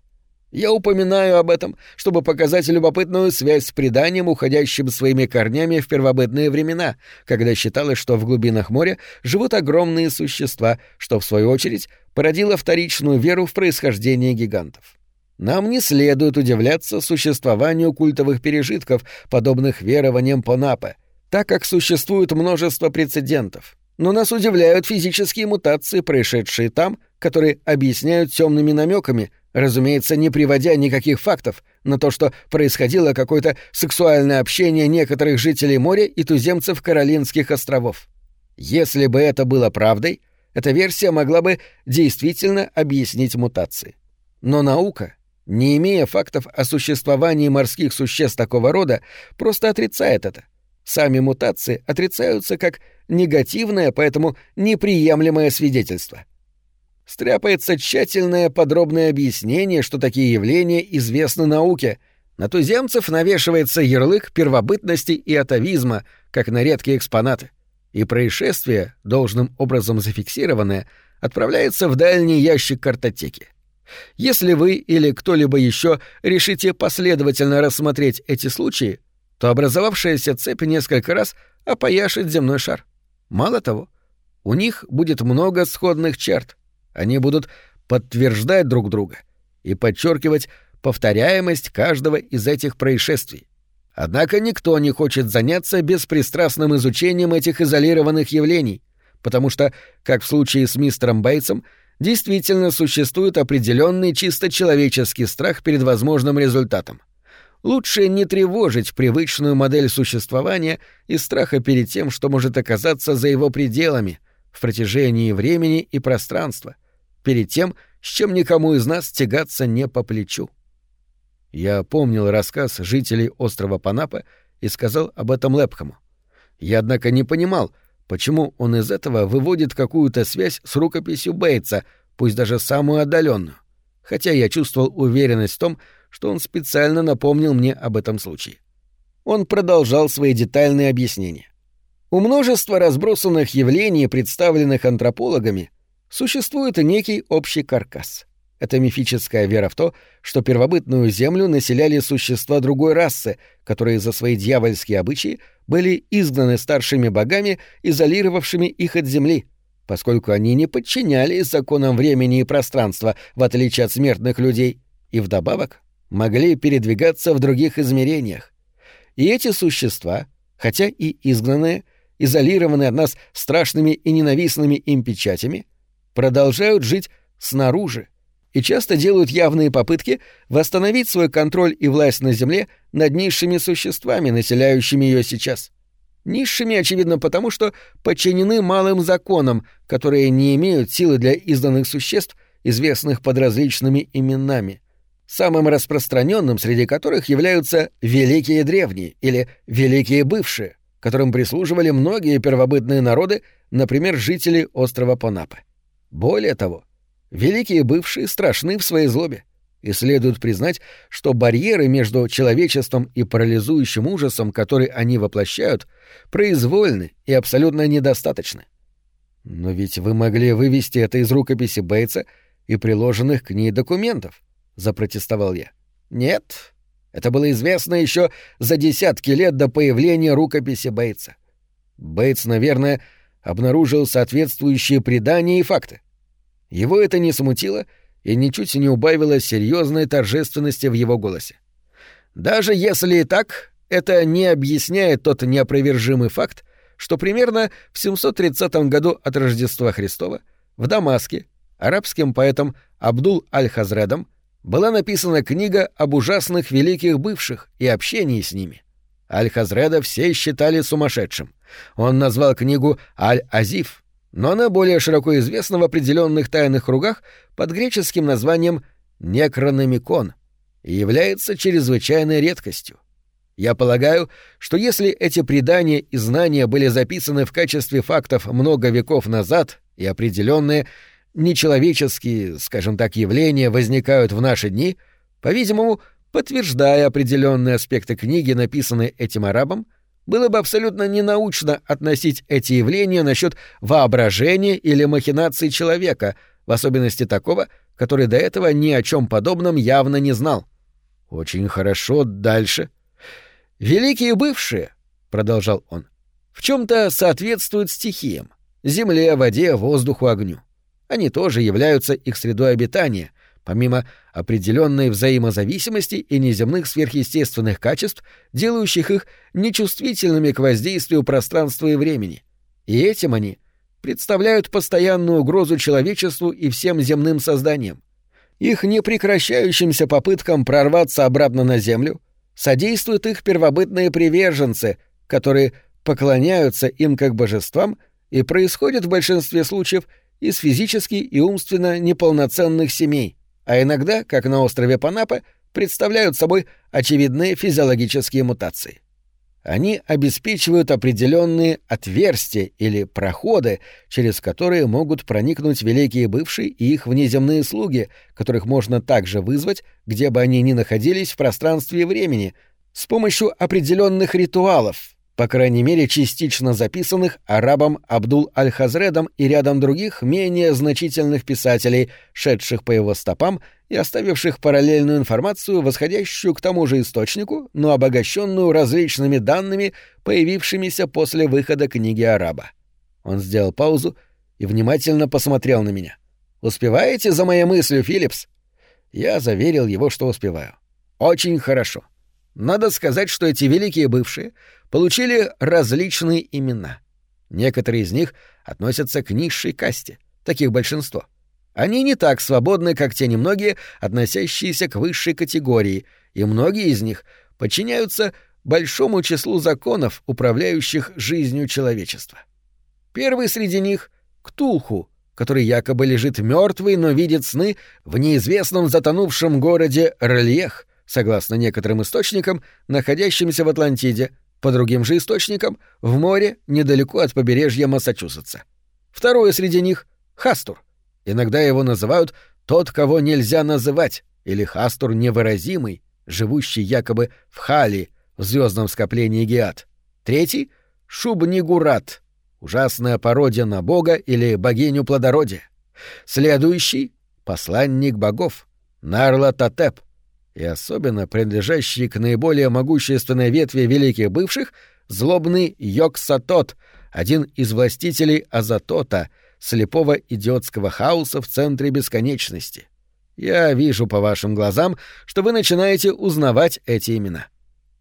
Я упоминаю об этом, чтобы показать любопытную связь с преданием, уходящим своими корнями в первобытные времена, когда считалось, что в глубинах моря живут огромные существа, что, в свою очередь, породило вторичную веру в происхождение гигантов. Нам не следует удивляться существованию культовых пережитков, подобных верованиям Понапе, так как существует множество прецедентов. Но нас удивляют физические мутации, происшедшие там, которые объясняют темными намеками, разумеется, не приводя никаких фактов на то, что происходило какое-то сексуальное общение некоторых жителей моря и туземцев Каролинских островов. Если бы это было правдой, эта версия могла бы действительно объяснить мутации. Но наука, не имея фактов о существовании морских существ такого рода, просто отрицает это. Сами мутации отрицаются как негативное, поэтому неприемлемое свидетельство стряпается тщательное подробное объяснение, что такие явления известны науке. На туземцев навешивается ярлык первобытности и атовизма, как на редкие экспонаты. И происшествие, должным образом зафиксированное, отправляется в дальний ящик картотеки. Если вы или кто-либо еще решите последовательно рассмотреть эти случаи, то образовавшаяся цепь несколько раз опояшит земной шар. Мало того, у них будет много сходных черт, они будут подтверждать друг друга и подчеркивать повторяемость каждого из этих происшествий. Однако никто не хочет заняться беспристрастным изучением этих изолированных явлений, потому что, как в случае с мистером Бейтсом, действительно существует определенный чисто человеческий страх перед возможным результатом. Лучше не тревожить привычную модель существования и страха перед тем, что может оказаться за его пределами — в протяжении времени и пространства, перед тем, с чем никому из нас тягаться не по плечу. Я помнил рассказ жителей острова Панапа и сказал об этом Лепхаму. Я, однако, не понимал, почему он из этого выводит какую-то связь с рукописью Бейтса, пусть даже самую отдаленную, хотя я чувствовал уверенность в том, что он специально напомнил мне об этом случае. Он продолжал свои детальные объяснения. У множества разбросанных явлений, представленных антропологами, существует некий общий каркас. Это мифическая вера в то, что первобытную землю населяли существа другой расы, которые за свои дьявольские обычаи были изгнаны старшими богами, изолировавшими их от земли, поскольку они не подчинялись законам времени и пространства, в отличие от смертных людей, и вдобавок могли передвигаться в других измерениях. И эти существа, хотя и изгнанные, изолированные от нас страшными и ненавистными им печатями, продолжают жить снаружи и часто делают явные попытки восстановить свой контроль и власть на Земле над низшими существами, населяющими ее сейчас. Низшими, очевидно, потому что подчинены малым законам, которые не имеют силы для изданных существ, известных под различными именами, самым распространенным среди которых являются «великие древние» или «великие бывшие», которым прислуживали многие первобытные народы, например, жители острова Понапы. Более того, великие бывшие страшны в своей злобе, и следует признать, что барьеры между человечеством и парализующим ужасом, который они воплощают, произвольны и абсолютно недостаточны. Но ведь вы могли вывести это из рукописи Бейтса и приложенных к ней документов, запротестовал я. Нет, это было известно еще за десятки лет до появления рукописи Бейтса. Бейтс, наверное, обнаружил соответствующие предания и факты. Его это не смутило и ничуть не убавило серьезной торжественности в его голосе. Даже если и так, это не объясняет тот неопровержимый факт, что примерно в 730 году от Рождества Христова в Дамаске арабским поэтом Абдул Аль-Хазредом была написана книга об ужасных великих бывших и общении с ними. Аль-Хазреда все считали сумасшедшим. Он назвал книгу «Аль-Азиф», но она более широко известна в определенных тайных кругах под греческим названием «Некрономикон» и является чрезвычайной редкостью. Я полагаю, что если эти предания и знания были записаны в качестве фактов много веков назад и определенные нечеловеческие, скажем так, явления возникают в наши дни, по-видимому, подтверждая определенные аспекты книги, написанной этим арабом, было бы абсолютно ненаучно относить эти явления насчет воображения или махинаций человека, в особенности такого, который до этого ни о чем подобном явно не знал. Очень хорошо, дальше. Великие бывшие, продолжал он, в чем-то соответствуют стихиям земле, воде, воздуху, огню. Они тоже являются их средой обитания, помимо определенной взаимозависимости и неземных сверхъестественных качеств, делающих их нечувствительными к воздействию пространства и времени. И этим они представляют постоянную угрозу человечеству и всем земным созданиям. Их непрекращающимся попыткам прорваться обратно на Землю содействуют их первобытные приверженцы, которые поклоняются им как божествам и происходят в большинстве случаев из физически и умственно неполноценных семей, а иногда, как на острове Панапа, представляют собой очевидные физиологические мутации. Они обеспечивают определенные отверстия или проходы, через которые могут проникнуть великие бывшие и их внеземные слуги, которых можно также вызвать, где бы они ни находились в пространстве и времени, с помощью определенных ритуалов, по крайней мере частично записанных арабом Абдул Аль-Хазредом и рядом других менее значительных писателей, шедших по его стопам и оставивших параллельную информацию, восходящую к тому же источнику, но обогащенную различными данными, появившимися после выхода книги араба. Он сделал паузу и внимательно посмотрел на меня. «Успеваете за моей мыслью, Филлипс?» Я заверил его, что успеваю. «Очень хорошо. Надо сказать, что эти великие бывшие получили различные имена. Некоторые из них относятся к низшей касте, таких большинство. Они не так свободны, как те немногие, относящиеся к высшей категории, и многие из них подчиняются большому числу законов, управляющих жизнью человечества. Первый среди них — Ктулху, который якобы лежит мертвый, но видит сны в неизвестном затонувшем городе Рельех, согласно некоторым источникам, находящимся в Атлантиде, по другим же источникам — в море недалеко от побережья Массачусетса. Второе среди них — Хастур. Иногда его называют «тот, кого нельзя называть», или Хастур невыразимый, живущий якобы в Хали, в звездном скоплении Геат. Третий — Шубнигурат, ужасная пародия на бога или богиню плодородия. Следующий — посланник богов, Нарла Татеп, и особенно принадлежащий к наиболее могущественной ветви великих бывших, злобный Йоксатот, один из властителей Азатота, слепого идиотского хаоса в центре бесконечности. Я вижу по вашим глазам, что вы начинаете узнавать эти имена.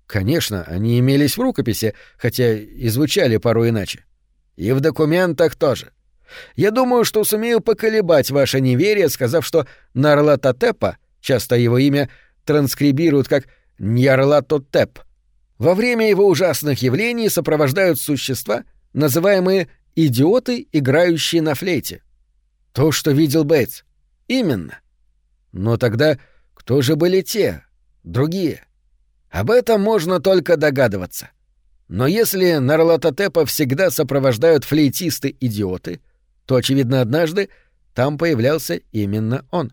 Конечно, они имелись в рукописи, хотя и звучали порой иначе. И в документах тоже. Я думаю, что сумею поколебать ваше неверие, сказав, что Нарлатотепа, часто его имя транскрибируют как Ньярлатотеп, во время его ужасных явлений сопровождают существа, называемые идиоты, играющие на флейте. То, что видел Бейтс. Именно. Но тогда кто же были те, другие? Об этом можно только догадываться. Но если Нарлатотепа всегда сопровождают флейтисты-идиоты, то, очевидно, однажды там появлялся именно он.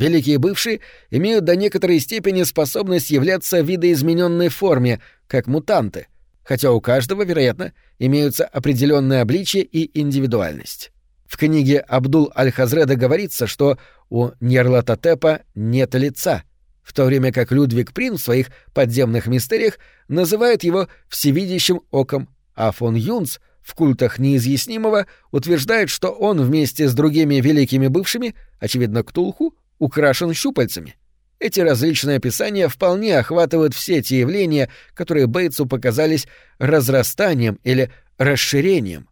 Великие бывшие имеют до некоторой степени способность являться в видоизмененной форме, как мутанты, хотя у каждого, вероятно, имеются определенные обличия и индивидуальность. В книге Абдул Аль-Хазреда говорится, что у Ньярлатотепа нет лица, в то время как Людвиг Прин в своих подземных мистериях называет его всевидящим оком, а фон Юнц в культах неизъяснимого утверждает, что он вместе с другими великими бывшими, очевидно, Ктулху, украшен щупальцами. Эти различные описания вполне охватывают все те явления, которые Бейтсу показались разрастанием или расширением.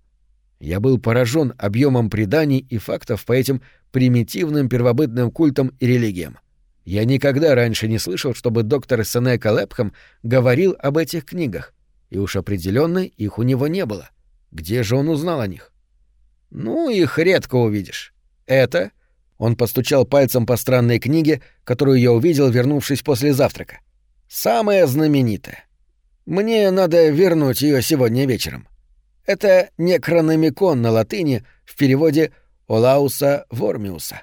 Я был поражен объемом преданий и фактов по этим примитивным первобытным культам и религиям. Я никогда раньше не слышал, чтобы доктор Сенека Лепхам говорил об этих книгах, и уж определенно их у него не было. Где же он узнал о них? Ну, их редко увидишь. Это... Он постучал пальцем по странной книге, которую я увидел, вернувшись после завтрака. Самая знаменитая. Мне надо вернуть ее сегодня вечером. Это некрономикон на латыни в переводе Олауса Вормиуса.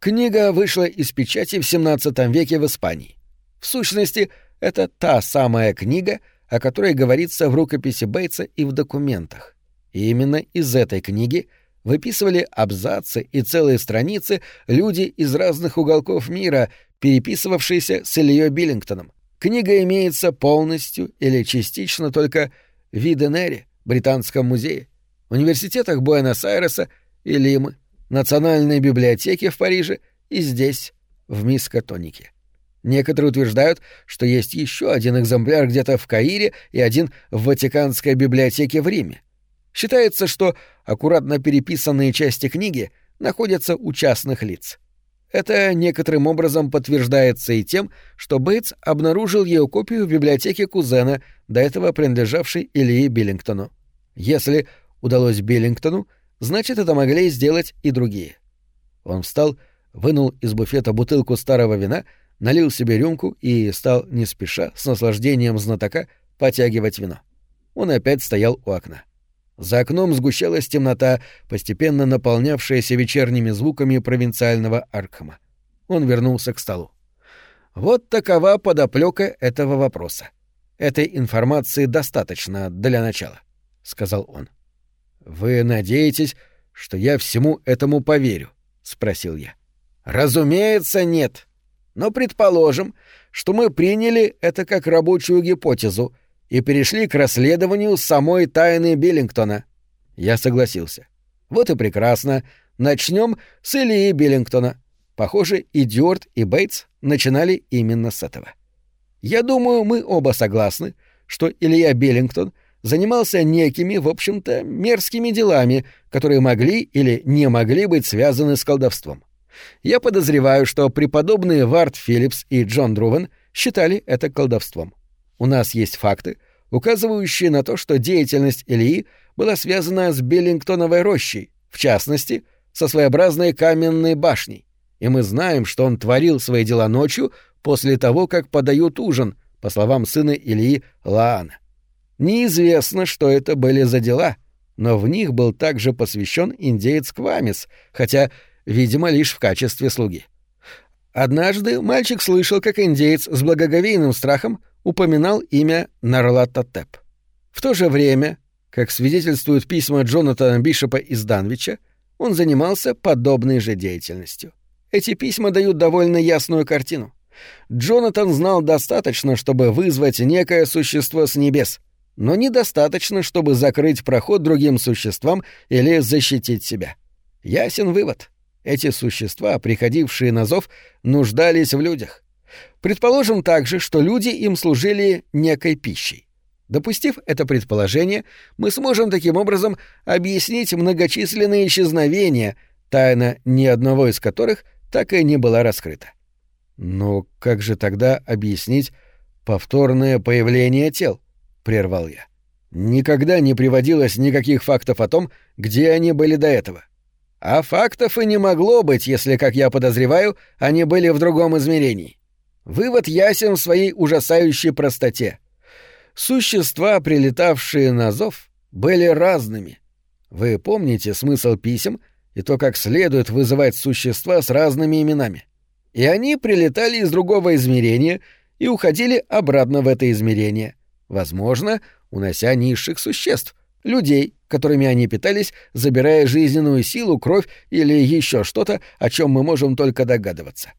Книга вышла из печати в XVII веке в Испании. В сущности, это та самая книга, о которой говорится в рукописи Бейтса и в документах. И именно из этой книги выписывали абзацы и целые страницы люди из разных уголков мира, переписывавшиеся с Ильей Биллингтоном. Книга имеется полностью или частично только в Виденере, Британском музее, университетах Буэнос-Айреса и Лимы, Национальной библиотеке в Париже и здесь, в Мискотонике. Некоторые утверждают, что есть еще один экземпляр где-то в Каире и один в Ватиканской библиотеке в Риме. Считается, что аккуратно переписанные части книги находятся у частных лиц. Это некоторым образом подтверждается и тем, что Бейтс обнаружил ее копию в библиотеке кузена, до этого принадлежавшей Ильи Биллингтону. Если удалось Биллингтону, значит, это могли сделать и другие. Он встал, вынул из буфета бутылку старого вина, налил себе рюмку и стал не спеша, с наслаждением знатока, потягивать вино. Он опять стоял у окна. За окном сгущалась темнота, постепенно наполнявшаяся вечерними звуками провинциального Аркхема. Он вернулся к столу. Вот такова подоплека этого вопроса. Этой информации достаточно для начала, сказал он. Вы надеетесь, что я всему этому поверю? спросил я. Разумеется, нет. Но предположим, что мы приняли это как рабочую гипотезу и перешли к расследованию самой тайны Биллингтона. Я согласился. Вот и прекрасно. Начнем с Ильи Биллингтона. Похоже, и Дюарт, и Бейтс начинали именно с этого. Я думаю, мы оба согласны, что Илья Биллингтон занимался некими, в общем-то, мерзкими делами, которые могли или не могли быть связаны с колдовством. Я подозреваю, что преподобные Варт Филлипс и Джон Друвен считали это колдовством. У нас есть факты, указывающие на то, что деятельность Ильи была связана с Беллингтоновой рощей, в частности, со своеобразной каменной башней. И мы знаем, что он творил свои дела ночью после того, как подают ужин, по словам сына Ильи Лаана. Неизвестно, что это были за дела, но в них был также посвящен индеец Квамис, хотя, видимо, лишь в качестве слуги. Однажды мальчик слышал, как индеец с благоговейным страхом упоминал имя Нарлататеп. В то же время, как свидетельствуют письма Джонатана Бишопа из Данвича, он занимался подобной же деятельностью. Эти письма дают довольно ясную картину. Джонатан знал достаточно, чтобы вызвать некое существо с небес, но недостаточно, чтобы закрыть проход другим существам или защитить себя. Ясен вывод. Эти существа, приходившие на зов, нуждались в людях. Предположим также, что люди им служили некой пищей. Допустив это предположение, мы сможем таким образом объяснить многочисленные исчезновения, тайна ни одного из которых так и не была раскрыта. Но как же тогда объяснить повторное появление тел? прервал я. Никогда не приводилось никаких фактов о том, где они были до этого. А фактов и не могло быть, если, как я подозреваю, они были в другом измерении. Вывод ясен в своей ужасающей простоте. Существа, прилетавшие на зов, были разными. Вы помните смысл писем и то, как следует вызывать существа с разными именами. И они прилетали из другого измерения и уходили обратно в это измерение — Возможно, унося низших существ, людей, которыми они питались, забирая жизненную силу, кровь или еще что-то, о чем мы можем только догадываться.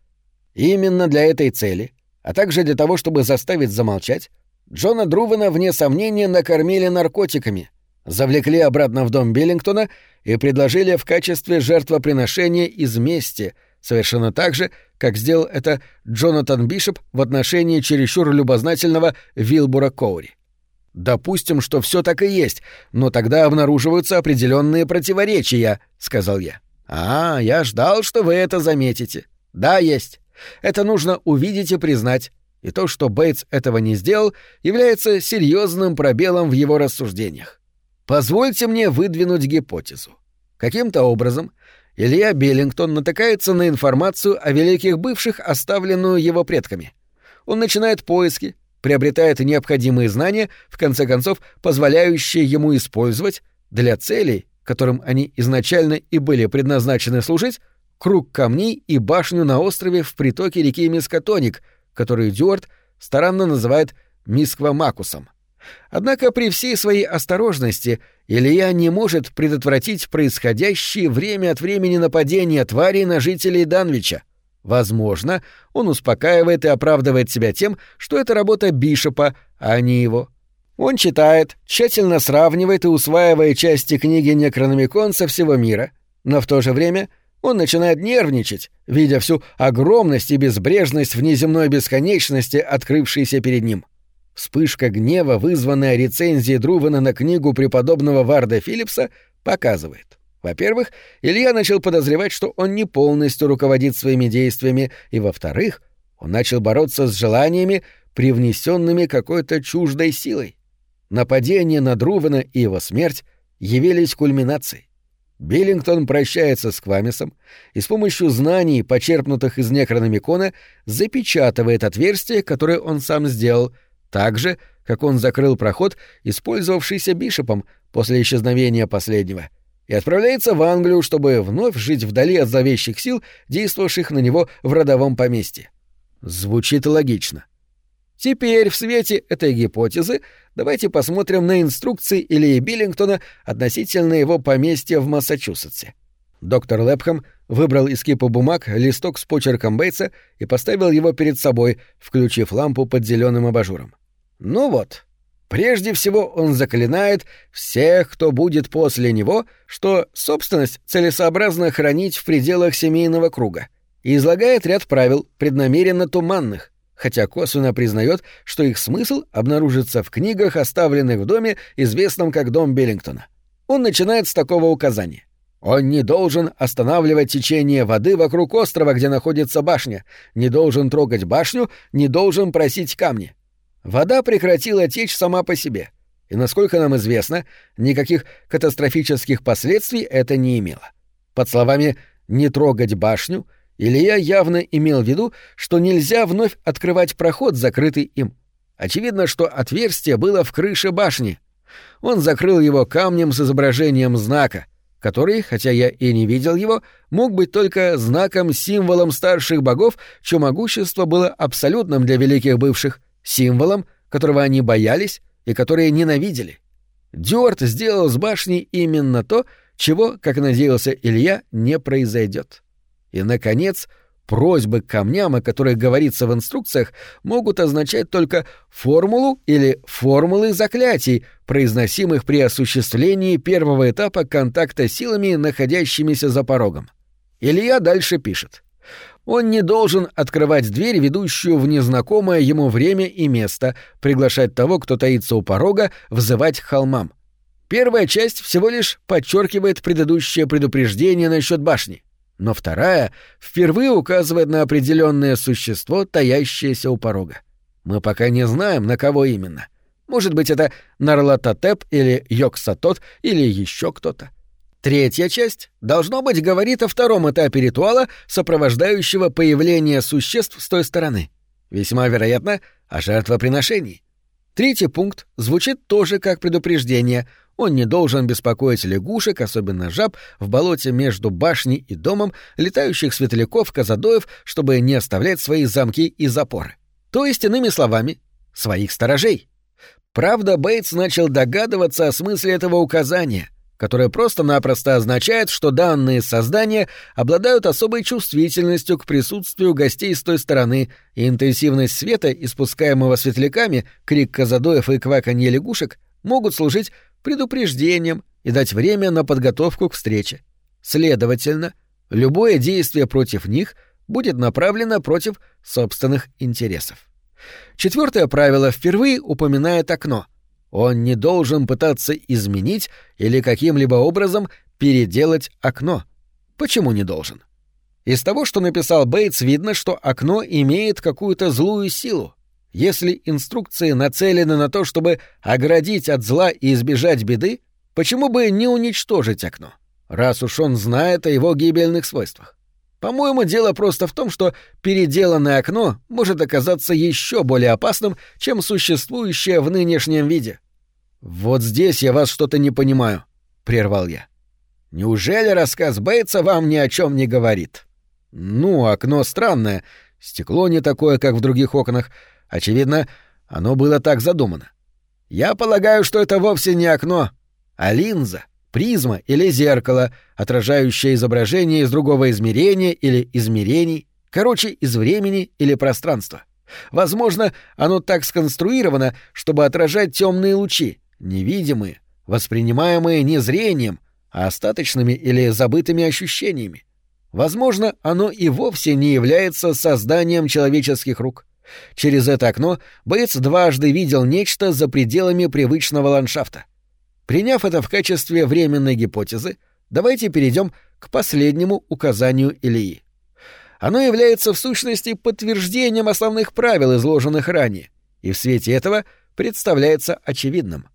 Именно для этой цели, а также для того, чтобы заставить замолчать, Джона Друвена, вне сомнения, накормили наркотиками, завлекли обратно в дом Биллингтона и предложили в качестве жертвоприношения из мести, совершенно так же, как сделал это Джонатан Бишоп в отношении чересчур любознательного Вилбура Коури. Допустим, что все так и есть, но тогда обнаруживаются определенные противоречия, сказал я. А, я ждал, что вы это заметите. Да, есть. Это нужно увидеть и признать. И то, что Бейтс этого не сделал, является серьезным пробелом в его рассуждениях. Позвольте мне выдвинуть гипотезу. Каким-то образом Илья Беллингтон натыкается на информацию о великих бывших, оставленную его предками. Он начинает поиски, приобретает необходимые знания, в конце концов, позволяющие ему использовать для целей, которым они изначально и были предназначены служить, круг камней и башню на острове в притоке реки Мискатоник, который Дюарт старанно называет Мисквамакусом. Однако при всей своей осторожности Илья не может предотвратить происходящие время от времени нападения тварей на жителей Данвича. Возможно, он успокаивает и оправдывает себя тем, что это работа Бишопа, а не его. Он читает, тщательно сравнивает и усваивает части книги Некрономикон со всего мира, но в то же время он начинает нервничать, видя всю огромность и безбрежность внеземной бесконечности, открывшейся перед ним. — Вспышка гнева, вызванная рецензией Друвена на книгу преподобного Варда Филлипса, показывает. Во-первых, Илья начал подозревать, что он не полностью руководит своими действиями, и, во-вторых, он начал бороться с желаниями, привнесенными какой-то чуждой силой. Нападение на Друвена и его смерть явились кульминацией. Биллингтон прощается с Квамисом и с помощью знаний, почерпнутых из Некрономикона, запечатывает отверстие, которое он сам сделал — так же, как он закрыл проход, использовавшийся Бишопом после исчезновения последнего, и отправляется в Англию, чтобы вновь жить вдали от зловещих сил, действовавших на него в родовом поместье. Звучит логично. Теперь в свете этой гипотезы давайте посмотрим на инструкции Ильи Биллингтона относительно его поместья в Массачусетсе. Доктор Лепхэм выбрал из кипа бумаг листок с почерком Бейтса и поставил его перед собой, включив лампу под зеленым абажуром. Ну вот, прежде всего он заклинает всех, кто будет после него, что собственность целесообразно хранить в пределах семейного круга, и излагает ряд правил, преднамеренно туманных, хотя косвенно признает, что их смысл обнаружится в книгах, оставленных в доме, известном как дом Беллингтона. Он начинает с такого указания. Он не должен останавливать течение воды вокруг острова, где находится башня, не должен трогать башню, не должен просить камни. Вода прекратила течь сама по себе, и, насколько нам известно, никаких катастрофических последствий это не имело. Под словами «не трогать башню» Илья явно имел в виду, что нельзя вновь открывать проход, закрытый им. Очевидно, что отверстие было в крыше башни. Он закрыл его камнем с изображением знака, который, хотя я и не видел его, мог быть только знаком-символом старших богов, чье могущество было абсолютным для великих бывших, символом, которого они боялись и которые ненавидели. Дюарт сделал с башней именно то, чего, как надеялся Илья, не произойдет. И, наконец, просьбы к камням, о которых говорится в инструкциях, могут означать только формулу или формулы заклятий, произносимых при осуществлении первого этапа контакта силами, находящимися за порогом. Илья дальше пишет. Он не должен открывать дверь, ведущую в незнакомое ему время и место, приглашать того, кто таится у порога, взывать к холмам. Первая часть всего лишь подчеркивает предыдущее предупреждение насчет башни, но вторая впервые указывает на определенное существо, таящееся у порога. Мы пока не знаем, на кого именно. Может быть, это Нарлатотеп или Йоксатот или еще кто-то. Третья часть, должно быть, говорит о втором этапе ритуала, сопровождающего появление существ с той стороны. Весьма вероятно, о жертвоприношении. Третий пункт звучит тоже как предупреждение. Он не должен беспокоить лягушек, особенно жаб, в болоте между башней и домом, летающих светляков, казадоев, чтобы не оставлять свои замки и запоры. То есть, иными словами, своих сторожей. Правда, Бейтс начал догадываться о смысле этого указания — которое просто-напросто означает, что данные создания обладают особой чувствительностью к присутствию гостей с той стороны, и интенсивность света, испускаемого светляками, крик казадоев и кваканье лягушек могут служить предупреждением и дать время на подготовку к встрече. Следовательно, любое действие против них будет направлено против собственных интересов. Четвертое правило впервые упоминает окно — он не должен пытаться изменить или каким-либо образом переделать окно. Почему не должен? Из того, что написал Бейтс, видно, что окно имеет какую-то злую силу. Если инструкции нацелены на то, чтобы оградить от зла и избежать беды, почему бы не уничтожить окно, раз уж он знает о его гибельных свойствах? По-моему, дело просто в том, что переделанное окно может оказаться еще более опасным, чем существующее в нынешнем виде. Вот здесь я вас что-то не понимаю, прервал я. Неужели рассказ Бейтса вам ни о чем не говорит? Ну, окно странное, стекло не такое, как в других окнах. Очевидно, оно было так задумано. Я полагаю, что это вовсе не окно, а линза — призма или зеркало, отражающее изображение из другого измерения или измерений, короче, из времени или пространства. Возможно, оно так сконструировано, чтобы отражать темные лучи, невидимые, воспринимаемые не зрением, а остаточными или забытыми ощущениями. Возможно, оно и вовсе не является созданием человеческих рук. Через это окно боец дважды видел нечто за пределами привычного ландшафта — Приняв это в качестве временной гипотезы, давайте перейдем к последнему указанию Ильи. Оно является в сущности подтверждением основных правил, изложенных ранее, и в свете этого представляется очевидным.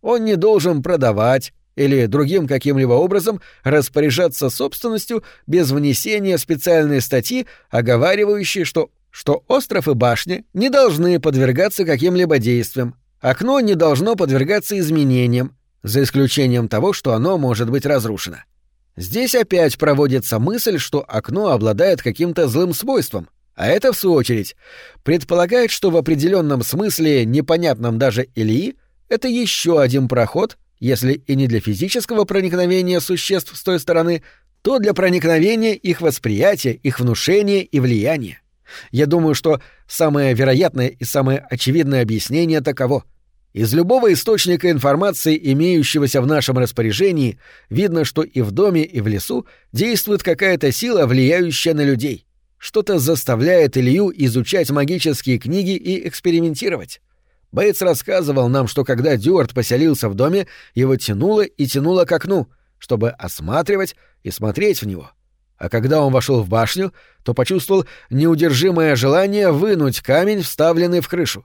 Он не должен продавать или другим каким-либо образом распоряжаться собственностью без внесения специальной статьи, оговаривающей, что, что остров и башня не должны подвергаться каким-либо действиям, окно не должно подвергаться изменениям, за исключением того, что оно может быть разрушено. Здесь опять проводится мысль, что окно обладает каким-то злым свойством, а это, в свою очередь, предполагает, что в определенном смысле, непонятном даже Ильи, это еще один проход, если и не для физического проникновения существ с той стороны, то для проникновения их восприятия, их внушения и влияния. Я думаю, что самое вероятное и самое очевидное объяснение таково — из любого источника информации, имеющегося в нашем распоряжении, видно, что и в доме, и в лесу действует какая-то сила, влияющая на людей. Что-то заставляет Илью изучать магические книги и экспериментировать. Бейтс рассказывал нам, что когда Дюарт поселился в доме, его тянуло и тянуло к окну, чтобы осматривать и смотреть в него. А когда он вошел в башню, то почувствовал неудержимое желание вынуть камень, вставленный в крышу.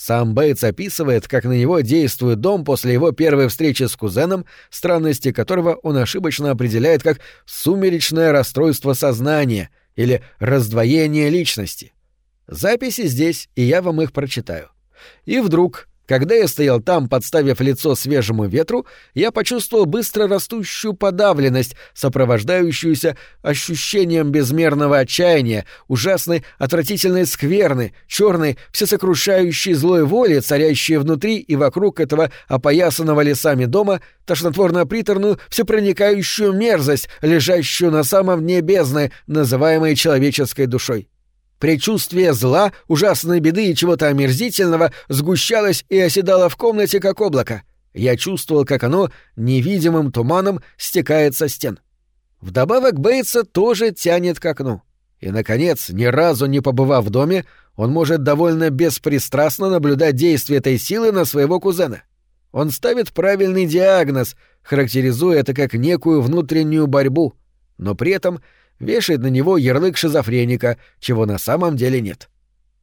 Сам Бейтс описывает, как на него действует дом после его первой встречи с кузеном, странности которого он ошибочно определяет как «сумеречное расстройство сознания» или «раздвоение личности». Записи здесь, и я вам их прочитаю. И вдруг когда я стоял там, подставив лицо свежему ветру, я почувствовал быстро растущую подавленность, сопровождающуюся ощущением безмерного отчаяния, ужасной, отвратительной скверны, черной, всесокрушающей злой воли, царящей внутри и вокруг этого опоясанного лесами дома, тошнотворно-приторную, всепроникающую мерзость, лежащую на самом бездны, называемой человеческой душой. Предчувствие зла, ужасной беды и чего-то омерзительного сгущалось и оседало в комнате, как облако. Я чувствовал, как оно невидимым туманом стекает со стен. Вдобавок Бейтса тоже тянет к окну. И, наконец, ни разу не побывав в доме, он может довольно беспристрастно наблюдать действие этой силы на своего кузена. Он ставит правильный диагноз, характеризуя это как некую внутреннюю борьбу, но при этом — вешает на него ярлык шизофреника, чего на самом деле нет.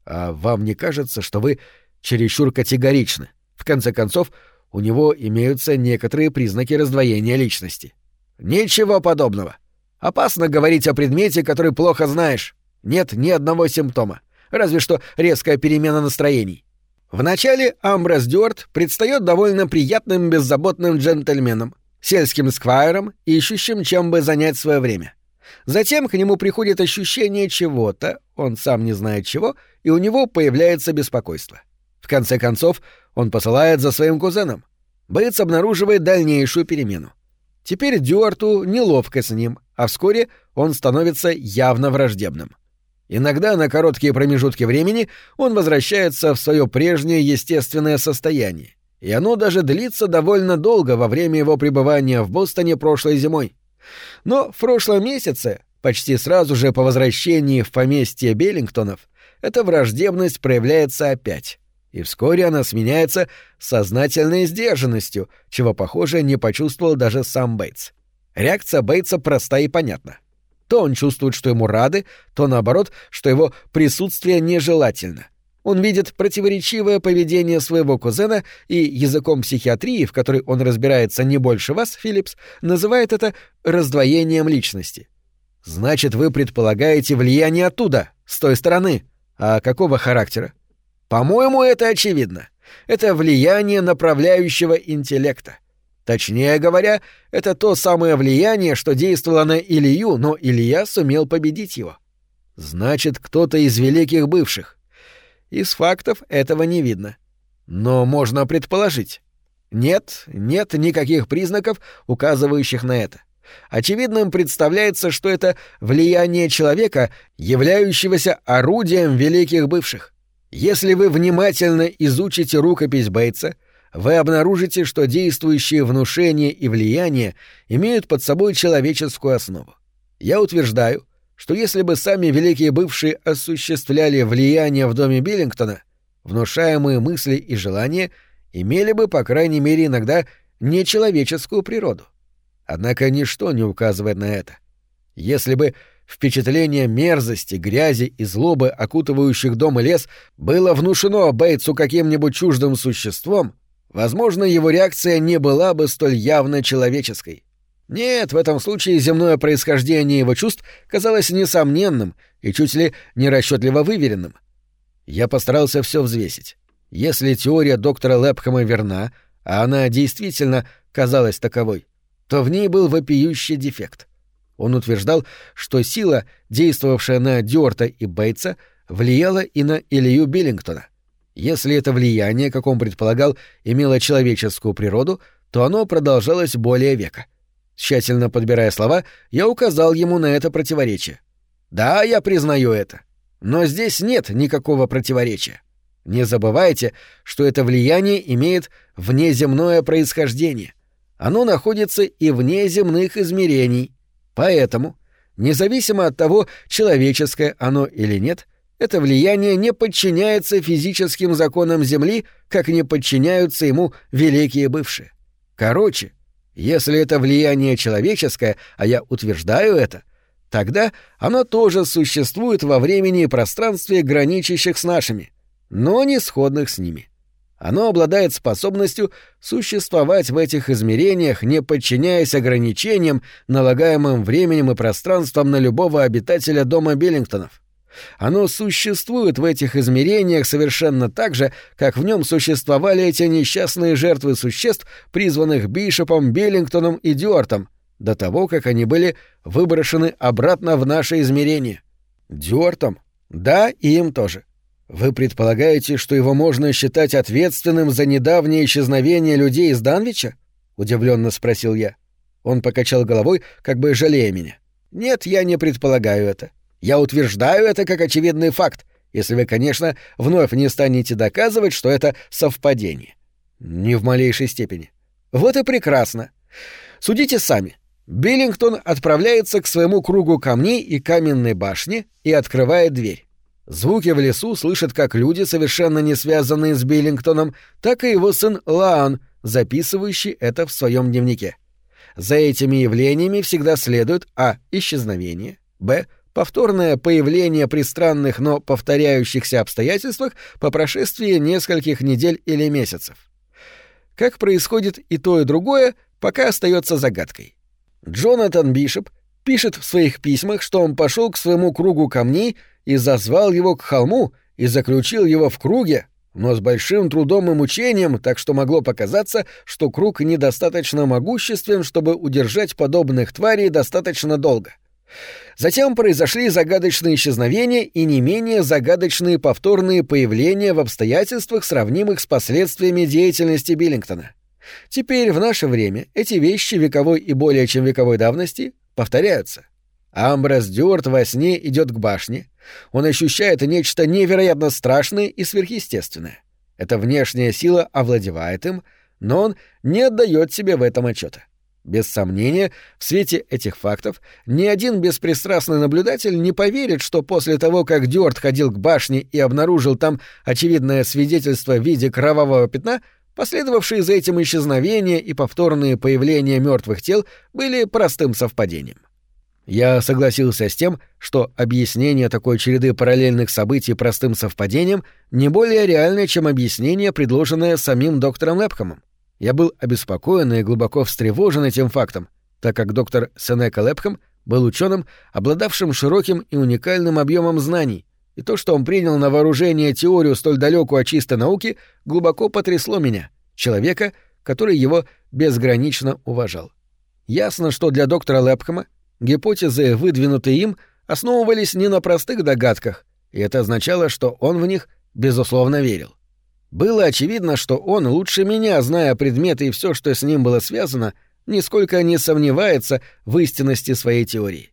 А вам не кажется, что вы чересчур категоричны? В конце концов, у него имеются некоторые признаки раздвоения личности. Ничего подобного. Опасно говорить о предмете, который плохо знаешь. Нет ни одного симптома. Разве что резкая перемена настроений. Вначале Амброс Дюарт предстает довольно приятным беззаботным джентльменом, сельским сквайром, ищущим чем бы занять свое время. Затем к нему приходит ощущение чего-то, он сам не знает чего, и у него появляется беспокойство. В конце концов, он посылает за своим кузеном. Бейтс обнаруживает дальнейшую перемену. Теперь Дюарту неловко с ним, а вскоре он становится явно враждебным. Иногда на короткие промежутки времени он возвращается в свое прежнее естественное состояние, и оно даже длится довольно долго во время его пребывания в Бостоне прошлой зимой. Но в прошлом месяце, почти сразу же по возвращении в поместье Беллингтонов, эта враждебность проявляется опять. И вскоре она сменяется сознательной сдержанностью, чего, похоже, не почувствовал даже сам Бейтс. Реакция Бейтса проста и понятна. То он чувствует, что ему рады, то наоборот, что его присутствие нежелательно — он видит противоречивое поведение своего кузена и языком психиатрии, в которой он разбирается не больше вас, Филлипс, называет это раздвоением личности. Значит, вы предполагаете влияние оттуда, с той стороны. А какого характера? По-моему, это очевидно. Это влияние направляющего интеллекта. Точнее говоря, это то самое влияние, что действовало на Илью, но Илья сумел победить его. Значит, кто-то из великих бывших. Из фактов этого не видно. Но можно предположить. Нет, нет никаких признаков, указывающих на это. Очевидным представляется, что это влияние человека, являющегося орудием великих бывших. Если вы внимательно изучите рукопись Бейтса, вы обнаружите, что действующие внушения и влияния имеют под собой человеческую основу. Я утверждаю, что если бы сами великие бывшие осуществляли влияние в доме Биллингтона, внушаемые мысли и желания имели бы, по крайней мере, иногда нечеловеческую природу. Однако ничто не указывает на это. Если бы впечатление мерзости, грязи и злобы, окутывающих дом и лес, было внушено Бейтсу каким-нибудь чуждым существом, возможно, его реакция не была бы столь явно человеческой. Нет, в этом случае земное происхождение его чувств казалось несомненным и чуть ли не расчетливо выверенным. Я постарался все взвесить. Если теория доктора Лепхэма верна, а она действительно казалась таковой, то в ней был вопиющий дефект. Он утверждал, что сила, действовавшая на Дюарта и Бейтса, влияла и на Илью Биллингтона. Если это влияние, как он предполагал, имело человеческую природу, то оно продолжалось более века — Тщательно подбирая слова, я указал ему на это противоречие. Да, я признаю это. Но здесь нет никакого противоречия. Не забывайте, что это влияние имеет внеземное происхождение. Оно находится и вне земных измерений. Поэтому, независимо от того, человеческое оно или нет, это влияние не подчиняется физическим законам Земли, как не подчиняются ему великие бывшие. Короче, если это влияние человеческое, а я утверждаю это, тогда оно тоже существует во времени и пространстве, граничащих с нашими. но не сходных с ними. Оно обладает способностью существовать в этих измерениях, не подчиняясь ограничениям, налагаемым временем и пространством на любого обитателя дома Биллингтонов. Оно существует в этих измерениях совершенно так же, как в нем существовали эти несчастные жертвы существ, призванных Бишопом, Биллингтоном и Дюартом, до того, как они были выброшены обратно в наше измерение. Дюартом? Да, и им тоже. Вы предполагаете, что его можно считать ответственным за недавнее исчезновение людей из Данвича? удивленно спросил я. Он покачал головой, как бы жалея меня. Нет, я не предполагаю это. Я утверждаю это как очевидный факт, если вы, конечно, вновь не станете доказывать, что это совпадение. Не в малейшей степени. Вот и прекрасно. Судите сами. Биллингтон отправляется к своему кругу камней и каменной башни и открывает дверь. Звуки в лесу слышат как люди, совершенно не связанные с Биллингтоном, так и его сын Лаан, записывающий это в своем дневнике. За этими явлениями всегда следует а. исчезновение, б повторное появление при странных, но повторяющихся обстоятельствах по прошествии нескольких недель или месяцев. Как происходит и то, и другое, пока остается загадкой. Джонатан Бишоп пишет в своих письмах, что он пошел к своему кругу камней и зазвал его к холму и заключил его в круге, но с большим трудом и мучением, так что могло показаться, что круг недостаточно могуществен, чтобы удержать подобных тварей достаточно долго. — Затем произошли загадочные исчезновения и не менее загадочные повторные появления в обстоятельствах, сравнимых с последствиями деятельности Биллингтона. Теперь, в наше время, эти вещи вековой и более чем вековой давности повторяются. Амброс Дюарт во сне идет к башне. Он ощущает нечто невероятно страшное и сверхъестественное. Эта внешняя сила овладевает им, но он не отдает себе в этом отчета. Без сомнения, в свете этих фактов ни один беспристрастный наблюдатель не поверит, что после того, как Дёрт ходил к башне и обнаружил там очевидное свидетельство в виде кровавого пятна, последовавшие за этим исчезновения и повторные появления мертвых тел были простым совпадением. Я согласился с тем, что объяснение такой череды параллельных событий простым совпадением не более реальное, чем объяснение, предложенное самим доктором Лепхамом. Я был обеспокоен и глубоко встревожен этим фактом, так как доктор Сенека Лепхэм был ученым, обладавшим широким и уникальным объемом знаний, и то, что он принял на вооружение теорию столь далекую от чистой науки, глубоко потрясло меня, человека, который его безгранично уважал. Ясно, что для доктора Лепхэма гипотезы, выдвинутые им, основывались не на простых догадках, и это означало, что он в них, безусловно, верил. Было очевидно, что он, лучше меня, зная предметы и все, что с ним было связано, нисколько не сомневается в истинности своей теории.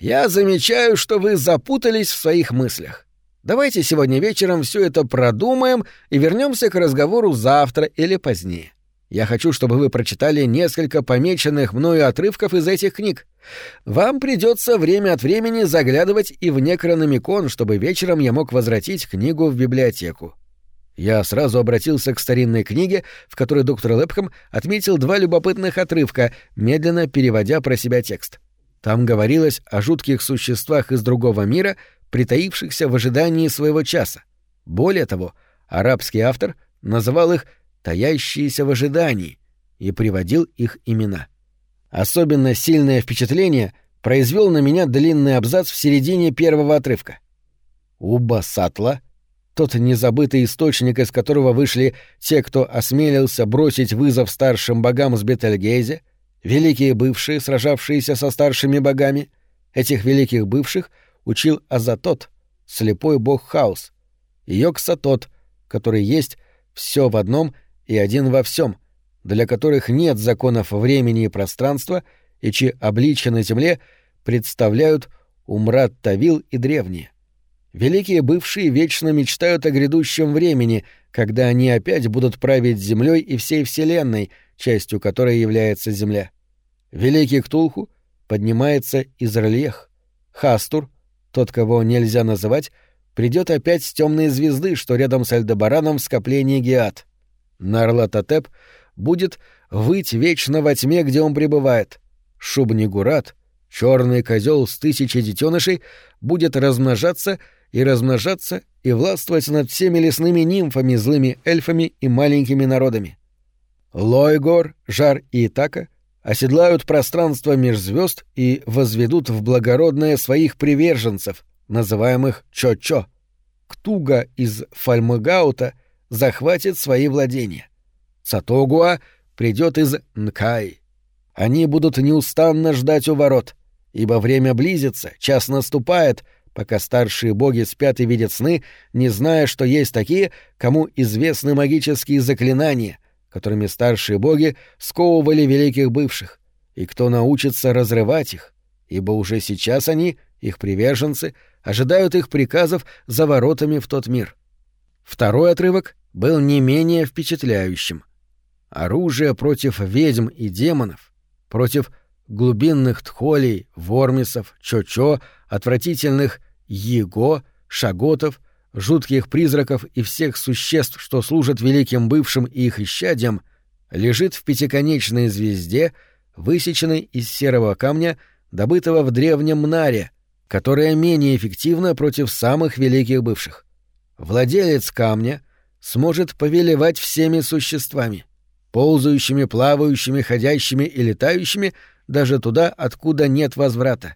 «Я замечаю, что вы запутались в своих мыслях. Давайте сегодня вечером все это продумаем и вернемся к разговору завтра или позднее. Я хочу, чтобы вы прочитали несколько помеченных мною отрывков из этих книг. Вам придется время от времени заглядывать и в Некрономикон, чтобы вечером я мог возвратить книгу в библиотеку. Я сразу обратился к старинной книге, в которой доктор Лепхэм отметил два любопытных отрывка, медленно переводя про себя текст. Там говорилось о жутких существах из другого мира, притаившихся в ожидании своего часа. Более того, арабский автор называл их «таящиеся в ожидании» и приводил их имена. Особенно сильное впечатление произвел на меня длинный абзац в середине первого отрывка. «Уба Сатла» тот незабытый источник, из которого вышли те, кто осмелился бросить вызов старшим богам с Бетельгейзе, великие бывшие, сражавшиеся со старшими богами, этих великих бывших учил Азатот, слепой бог Хаос, и Йоксатот, который есть все в одном и один во всем, для которых нет законов времени и пространства, и чьи обличия на земле представляют Умрат Тавил и древние. Великие бывшие вечно мечтают о грядущем времени, когда они опять будут править землей и всей Вселенной, частью которой является Земля. Великий Ктулху поднимается из Рельех. Хастур, тот, кого нельзя называть, придет опять с темной звезды, что рядом с Альдебараном в скоплении Геат. Нарлатотеп будет выть вечно во тьме, где он пребывает. Шубнигурат, черный козел с тысячей детенышей, будет размножаться — и размножаться и властвовать над всеми лесными нимфами, злыми эльфами и маленькими народами. Лойгор, Жар и Итака оседлают пространство меж звезд и возведут в благородное своих приверженцев, называемых Чо-Чо. Ктуга из Фальмагаута захватит свои владения. Сатогуа придет из Нкай. Они будут неустанно ждать у ворот, ибо время близится, час наступает, пока старшие боги спят и видят сны, не зная, что есть такие, кому известны магические заклинания, которыми старшие боги сковывали великих бывших, и кто научится разрывать их, ибо уже сейчас они, их приверженцы, ожидают их приказов за воротами в тот мир. Второй отрывок был не менее впечатляющим. Оружие против ведьм и демонов, против глубинных тхолей, вормисов, чо-чо, отвратительных его, шаготов, жутких призраков и всех существ, что служат великим бывшим и их исчадиям, лежит в пятиконечной звезде, высеченной из серого камня, добытого в древнем Наре, которая менее эффективна против самых великих бывших. Владелец камня сможет повелевать всеми существами, ползающими, плавающими, ходящими и летающими даже туда, откуда нет возврата.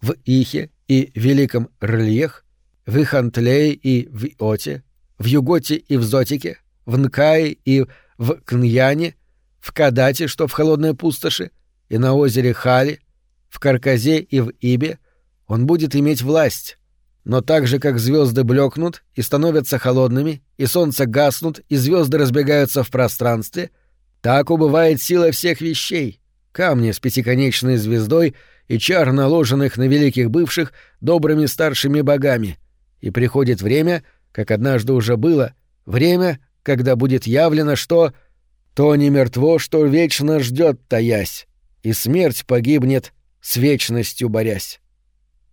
В Ихе и Великом Рльех, в Ихантлее и в Иоте, в Юготе и в Зотике, в Нкае и в Кньяне, в Кадате, что в холодной пустоши, и на озере Хали, в Карказе и в Ибе, он будет иметь власть. Но так же, как звезды блекнут и становятся холодными, и солнце гаснут, и звезды разбегаются в пространстве, так убывает сила всех вещей, камни с пятиконечной звездой и чар, наложенных на великих бывших добрыми старшими богами, и приходит время, как однажды уже было, время, когда будет явлено, что то не мертво, что вечно ждет таясь, и смерть погибнет, с вечностью борясь.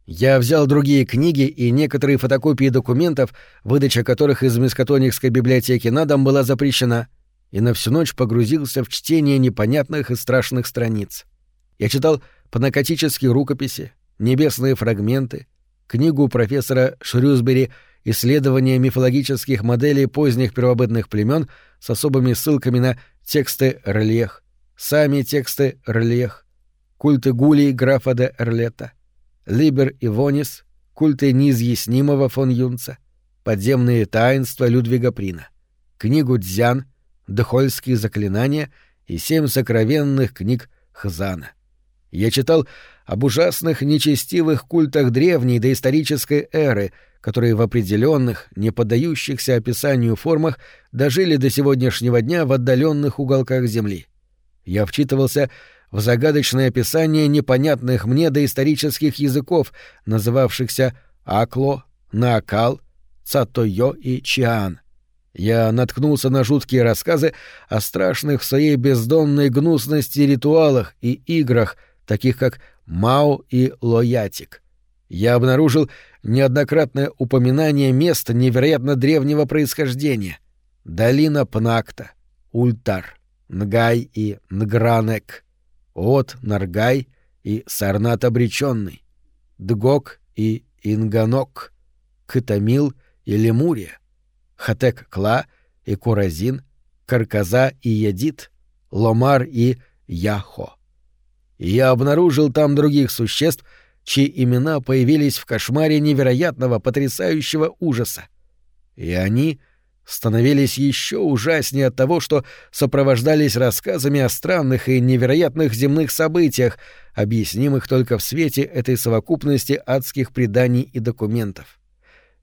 Я взял другие книги и некоторые фотокопии документов, выдача которых из Мискотоникской библиотеки на дом была запрещена, и на всю ночь погрузился в чтение непонятных и страшных страниц. Я читал панакотические рукописи, небесные фрагменты, книгу профессора Шрюсбери «Исследование мифологических моделей поздних первобытных племен» с особыми ссылками на тексты Рельех, сами тексты Рельех, культы гулей графа де Эрлета, Либер и Вонис, культы неизъяснимого фон Юнца, подземные таинства Людвига Прина, книгу Дзян, Дхольские заклинания и семь сокровенных книг Хзана. Я читал об ужасных нечестивых культах древней доисторической эры, которые в определенных, не поддающихся описанию формах дожили до сегодняшнего дня в отдаленных уголках Земли. Я вчитывался в загадочное описание непонятных мне доисторических языков, называвшихся Акло, Наакал, Цатойо и Чиан. Я наткнулся на жуткие рассказы о страшных в своей бездонной гнусности ритуалах и играх, таких как Мао и Лоятик. Я обнаружил неоднократное упоминание мест невероятно древнего происхождения. Долина Пнакта, Ультар, Нгай и Нгранек, От, Наргай и Сарнат Обреченный, Дгок и Инганок, Кытамил и Лемурия, Хатек-Кла и Куразин, Карказа и Ядит, Ломар и Яхо и я обнаружил там других существ, чьи имена появились в кошмаре невероятного, потрясающего ужаса. И они становились еще ужаснее от того, что сопровождались рассказами о странных и невероятных земных событиях, объяснимых только в свете этой совокупности адских преданий и документов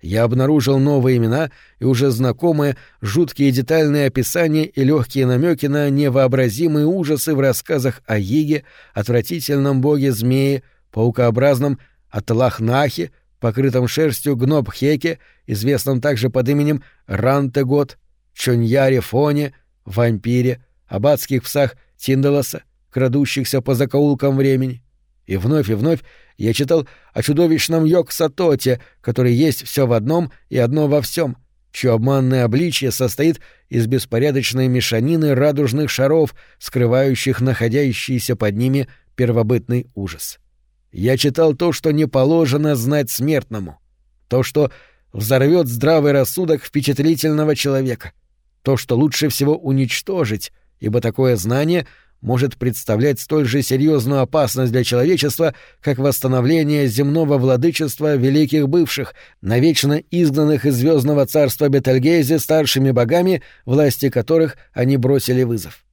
я обнаружил новые имена и уже знакомые жуткие детальные описания и легкие намеки на невообразимые ужасы в рассказах о Иге, отвратительном боге змеи, паукообразном Атлахнахе, покрытом шерстью Гнобхеке, известном также под именем Рантегот, Чоньяре Фоне, вампире, аббатских псах Тиндаласа, крадущихся по закоулкам времени. И вновь и вновь я читал о чудовищном Йог-Сатоте, который есть все в одном и одно во всем, чье обманное обличье состоит из беспорядочной мешанины радужных шаров, скрывающих находящийся под ними первобытный ужас. Я читал то, что не положено знать смертному, то, что взорвет здравый рассудок впечатлительного человека. То, что лучше всего уничтожить, ибо такое знание может представлять столь же серьезную опасность для человечества, как восстановление земного владычества великих бывших, навечно изгнанных из звездного царства Бетельгейзе старшими богами, власти которых они бросили вызов.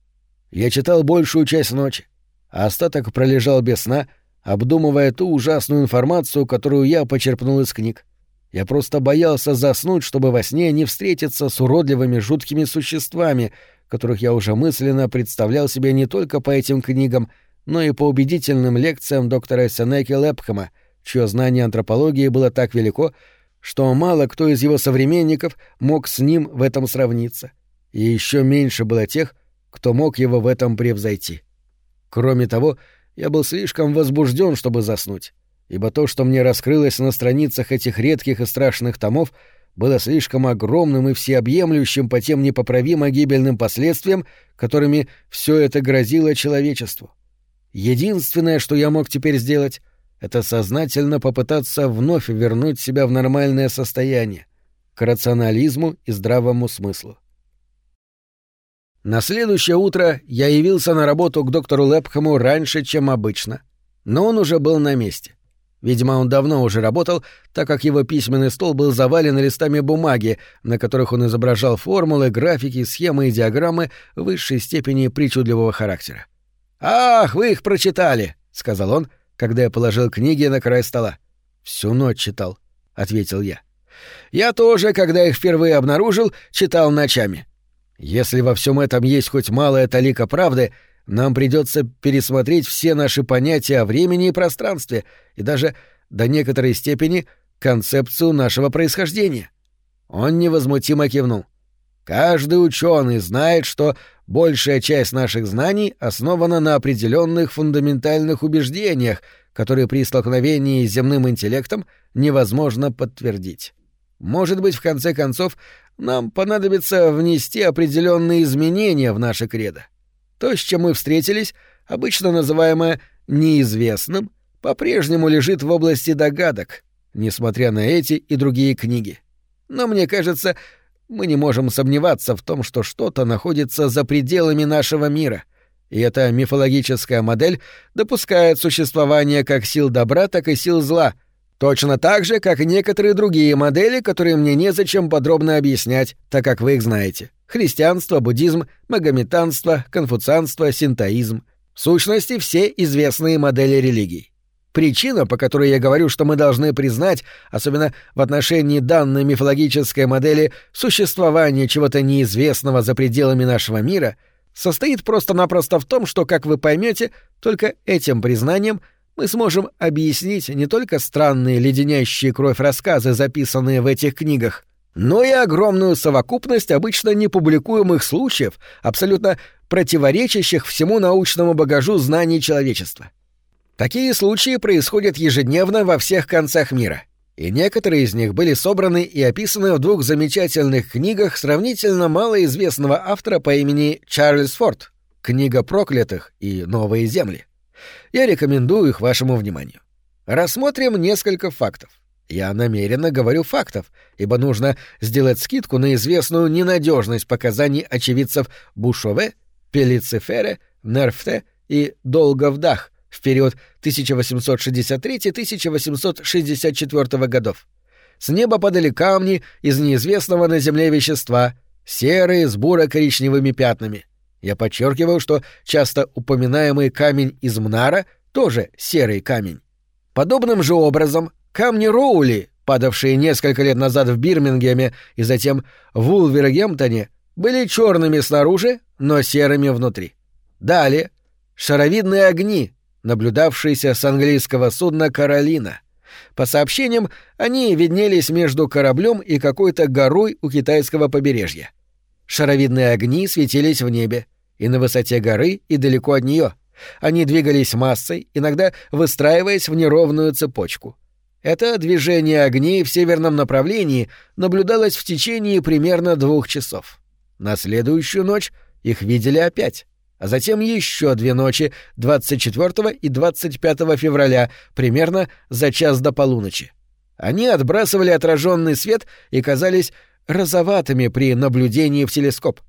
Я читал большую часть ночи, а остаток пролежал без сна, обдумывая ту ужасную информацию, которую я почерпнул из книг. Я просто боялся заснуть, чтобы во сне не встретиться с уродливыми жуткими существами, которых я уже мысленно представлял себе не только по этим книгам, но и по убедительным лекциям доктора Сенеки Лепхема, чье знание антропологии было так велико, что мало кто из его современников мог с ним в этом сравниться. И еще меньше было тех, кто мог его в этом превзойти. Кроме того, я был слишком возбужден, чтобы заснуть, ибо то, что мне раскрылось на страницах этих редких и страшных томов, было слишком огромным и всеобъемлющим по тем непоправимо гибельным последствиям, которыми все это грозило человечеству. Единственное, что я мог теперь сделать, это сознательно попытаться вновь вернуть себя в нормальное состояние, к рационализму и здравому смыслу. На следующее утро я явился на работу к доктору Лепхэму раньше, чем обычно. Но он уже был на месте. Видимо, он давно уже работал, так как его письменный стол был завален листами бумаги, на которых он изображал формулы, графики, схемы и диаграммы высшей степени причудливого характера. «Ах, вы их прочитали!» — сказал он, когда я положил книги на край стола. «Всю ночь читал», — ответил я. «Я тоже, когда их впервые обнаружил, читал ночами. Если во всем этом есть хоть малая талика правды, нам придется пересмотреть все наши понятия о времени и пространстве, и даже до некоторой степени концепцию нашего происхождения. Он невозмутимо кивнул. Каждый ученый знает, что большая часть наших знаний основана на определенных фундаментальных убеждениях, которые при столкновении с земным интеллектом невозможно подтвердить. Может быть, в конце концов, нам понадобится внести определенные изменения в наше кредо. То, с чем мы встретились, обычно называемое «неизвестным», по-прежнему лежит в области догадок, несмотря на эти и другие книги. Но мне кажется, мы не можем сомневаться в том, что что-то находится за пределами нашего мира, и эта мифологическая модель допускает существование как сил добра, так и сил зла — Точно так же, как и некоторые другие модели, которые мне незачем подробно объяснять, так как вы их знаете. Христианство, буддизм, магометанство, конфуцианство, синтоизм. В сущности, все известные модели религий. Причина, по которой я говорю, что мы должны признать, особенно в отношении данной мифологической модели, существование чего-то неизвестного за пределами нашего мира, состоит просто-напросто в том, что, как вы поймете, только этим признанием — мы сможем объяснить не только странные леденящие кровь рассказы, записанные в этих книгах, но и огромную совокупность обычно непубликуемых случаев, абсолютно противоречащих всему научному багажу знаний человечества. Такие случаи происходят ежедневно во всех концах мира, и некоторые из них были собраны и описаны в двух замечательных книгах сравнительно малоизвестного автора по имени Чарльз Форд «Книга проклятых» и «Новые земли». Я рекомендую их вашему вниманию. Рассмотрим несколько фактов. Я намеренно говорю фактов, ибо нужно сделать скидку на известную ненадежность показаний очевидцев Бушове, Пелицифере, Нерфте и Долговдах в период 1863-1864 годов. С неба падали камни из неизвестного на Земле вещества, серые с буро-коричневыми пятнами — я подчеркивал, что часто упоминаемый камень из Мнара тоже серый камень. Подобным же образом камни Роули, падавшие несколько лет назад в Бирмингеме и затем в Улвергемптоне, были черными снаружи, но серыми внутри. Далее шаровидные огни, наблюдавшиеся с английского судна «Каролина». По сообщениям, они виднелись между кораблем и какой-то горой у китайского побережья. Шаровидные огни светились в небе и на высоте горы, и далеко от нее. Они двигались массой, иногда выстраиваясь в неровную цепочку. Это движение огней в северном направлении наблюдалось в течение примерно двух часов. На следующую ночь их видели опять, а затем еще две ночи, 24 и 25 февраля, примерно за час до полуночи. Они отбрасывали отраженный свет и казались розоватыми при наблюдении в телескоп.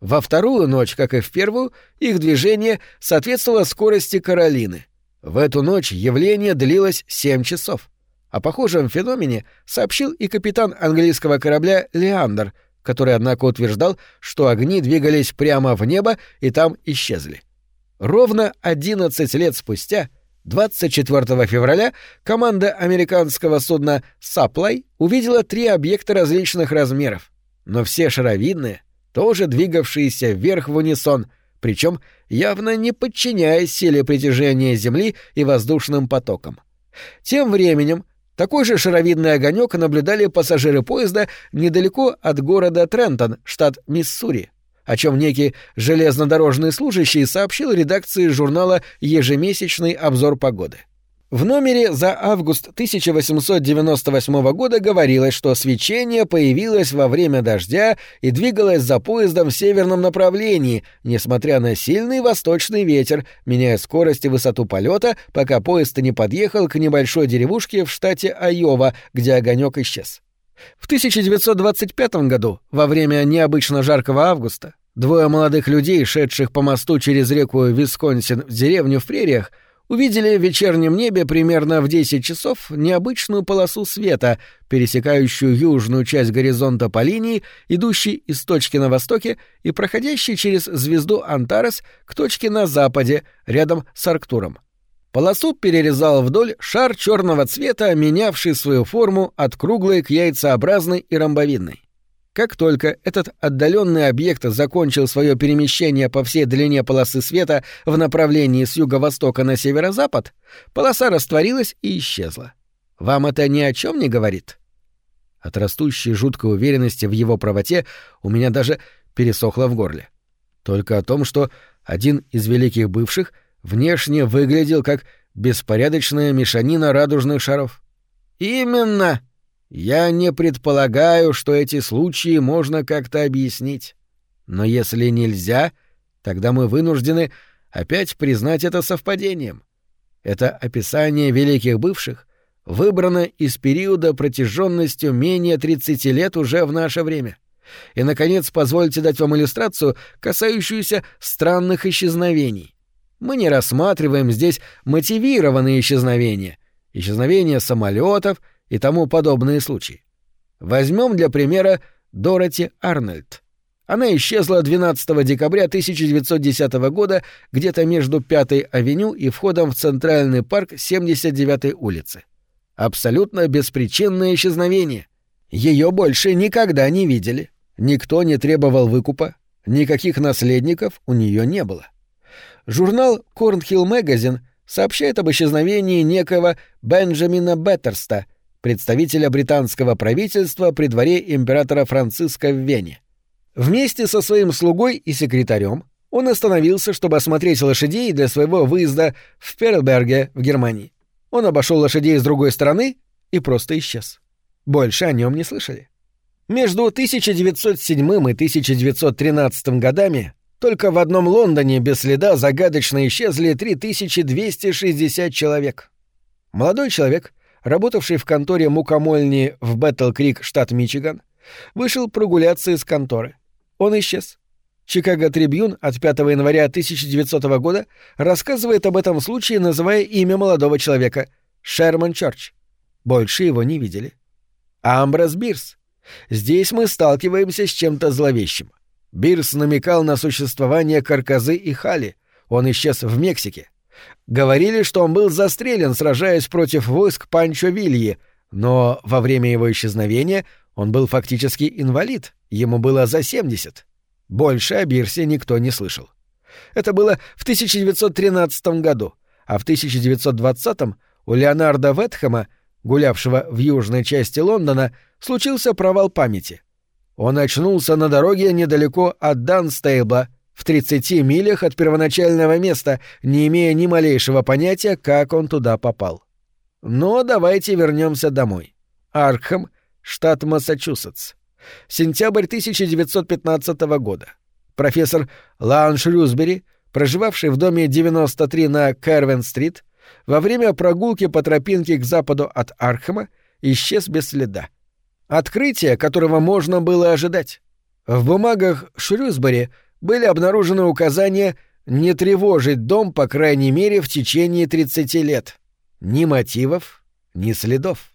Во вторую ночь, как и в первую, их движение соответствовало скорости Каролины. В эту ночь явление длилось семь часов. О похожем феномене сообщил и капитан английского корабля Леандр, который, однако, утверждал, что огни двигались прямо в небо и там исчезли. Ровно 11 лет спустя, 24 февраля, команда американского судна «Саплай» увидела три объекта различных размеров, но все шаровидные, тоже двигавшиеся вверх в унисон, причем явно не подчиняясь силе притяжения Земли и воздушным потокам. Тем временем такой же шаровидный огонек наблюдали пассажиры поезда недалеко от города Трентон, штат Миссури, о чем некий железнодорожный служащий сообщил редакции журнала «Ежемесячный обзор погоды». В номере за август 1898 года говорилось, что свечение появилось во время дождя и двигалось за поездом в северном направлении, несмотря на сильный восточный ветер, меняя скорость и высоту полета, пока поезд не подъехал к небольшой деревушке в штате Айова, где огонек исчез. В 1925 году, во время необычно жаркого августа, двое молодых людей, шедших по мосту через реку Висконсин в деревню в прериях, увидели в вечернем небе примерно в 10 часов необычную полосу света, пересекающую южную часть горизонта по линии, идущей из точки на востоке и проходящей через звезду Антарес к точке на западе, рядом с Арктуром. Полосу перерезал вдоль шар черного цвета, менявший свою форму от круглой к яйцеобразной и ромбовидной. Как только этот отдаленный объект закончил свое перемещение по всей длине полосы света в направлении с юго-востока на северо-запад, полоса растворилась и исчезла. Вам это ни о чем не говорит? От растущей жуткой уверенности в его правоте у меня даже пересохло в горле. Только о том, что один из великих бывших внешне выглядел как беспорядочная мешанина радужных шаров. «Именно!» Я не предполагаю, что эти случаи можно как-то объяснить. Но если нельзя, тогда мы вынуждены опять признать это совпадением. Это описание великих бывших выбрано из периода протяженностью менее 30 лет уже в наше время. И, наконец, позвольте дать вам иллюстрацию, касающуюся странных исчезновений. Мы не рассматриваем здесь мотивированные исчезновения, исчезновения самолетов — и тому подобные случаи. Возьмем для примера Дороти Арнольд. Она исчезла 12 декабря 1910 года где-то между 5-й авеню и входом в Центральный парк 79-й улицы. Абсолютно беспричинное исчезновение. Ее больше никогда не видели. Никто не требовал выкупа, никаких наследников у нее не было. Журнал Корнхилл Magazine сообщает об исчезновении некого Бенджамина Беттерста — представителя британского правительства при дворе императора Франциска в Вене. Вместе со своим слугой и секретарем он остановился, чтобы осмотреть лошадей для своего выезда в Перлберге в Германии. Он обошел лошадей с другой стороны и просто исчез. Больше о нем не слышали. Между 1907 и 1913 годами только в одном Лондоне без следа загадочно исчезли 3260 человек. Молодой человек, работавший в конторе мукомольни в Беттл-Крик, штат Мичиган, вышел прогуляться из конторы. Он исчез. Чикаго Трибьюн от 5 января 1900 года рассказывает об этом случае, называя имя молодого человека — Шерман Чорч. Больше его не видели. Амброс Бирс. Здесь мы сталкиваемся с чем-то зловещим. Бирс намекал на существование Карказы и Хали. Он исчез в Мексике. Говорили, что он был застрелен, сражаясь против войск Панчо Вильи, но во время его исчезновения он был фактически инвалид, ему было за 70. Больше о Бирсе никто не слышал. Это было в 1913 году, а в 1920 у Леонарда Ветхэма, гулявшего в южной части Лондона, случился провал памяти. Он очнулся на дороге недалеко от Данстейбла, в 30 милях от первоначального места, не имея ни малейшего понятия, как он туда попал. Но давайте вернемся домой. Аркхам, штат Массачусетс. Сентябрь 1915 года. Профессор Ланш Рюсбери, проживавший в доме 93 на Кервен-стрит, во время прогулки по тропинке к западу от Аркхема исчез без следа. Открытие, которого можно было ожидать. В бумагах Шрюсбери были обнаружены указания не тревожить дом, по крайней мере, в течение 30 лет. Ни мотивов, ни следов.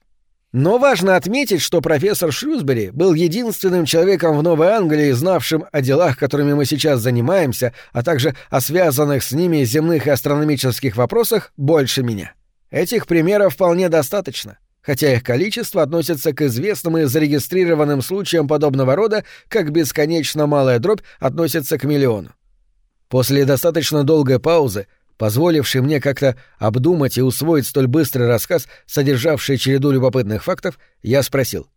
Но важно отметить, что профессор Шрюсбери был единственным человеком в Новой Англии, знавшим о делах, которыми мы сейчас занимаемся, а также о связанных с ними земных и астрономических вопросах, больше меня. Этих примеров вполне достаточно, хотя их количество относится к известным и зарегистрированным случаям подобного рода, как бесконечно малая дробь относится к миллиону. После достаточно долгой паузы позволивший мне как-то обдумать и усвоить столь быстрый рассказ, содержавший череду любопытных фактов, я спросил.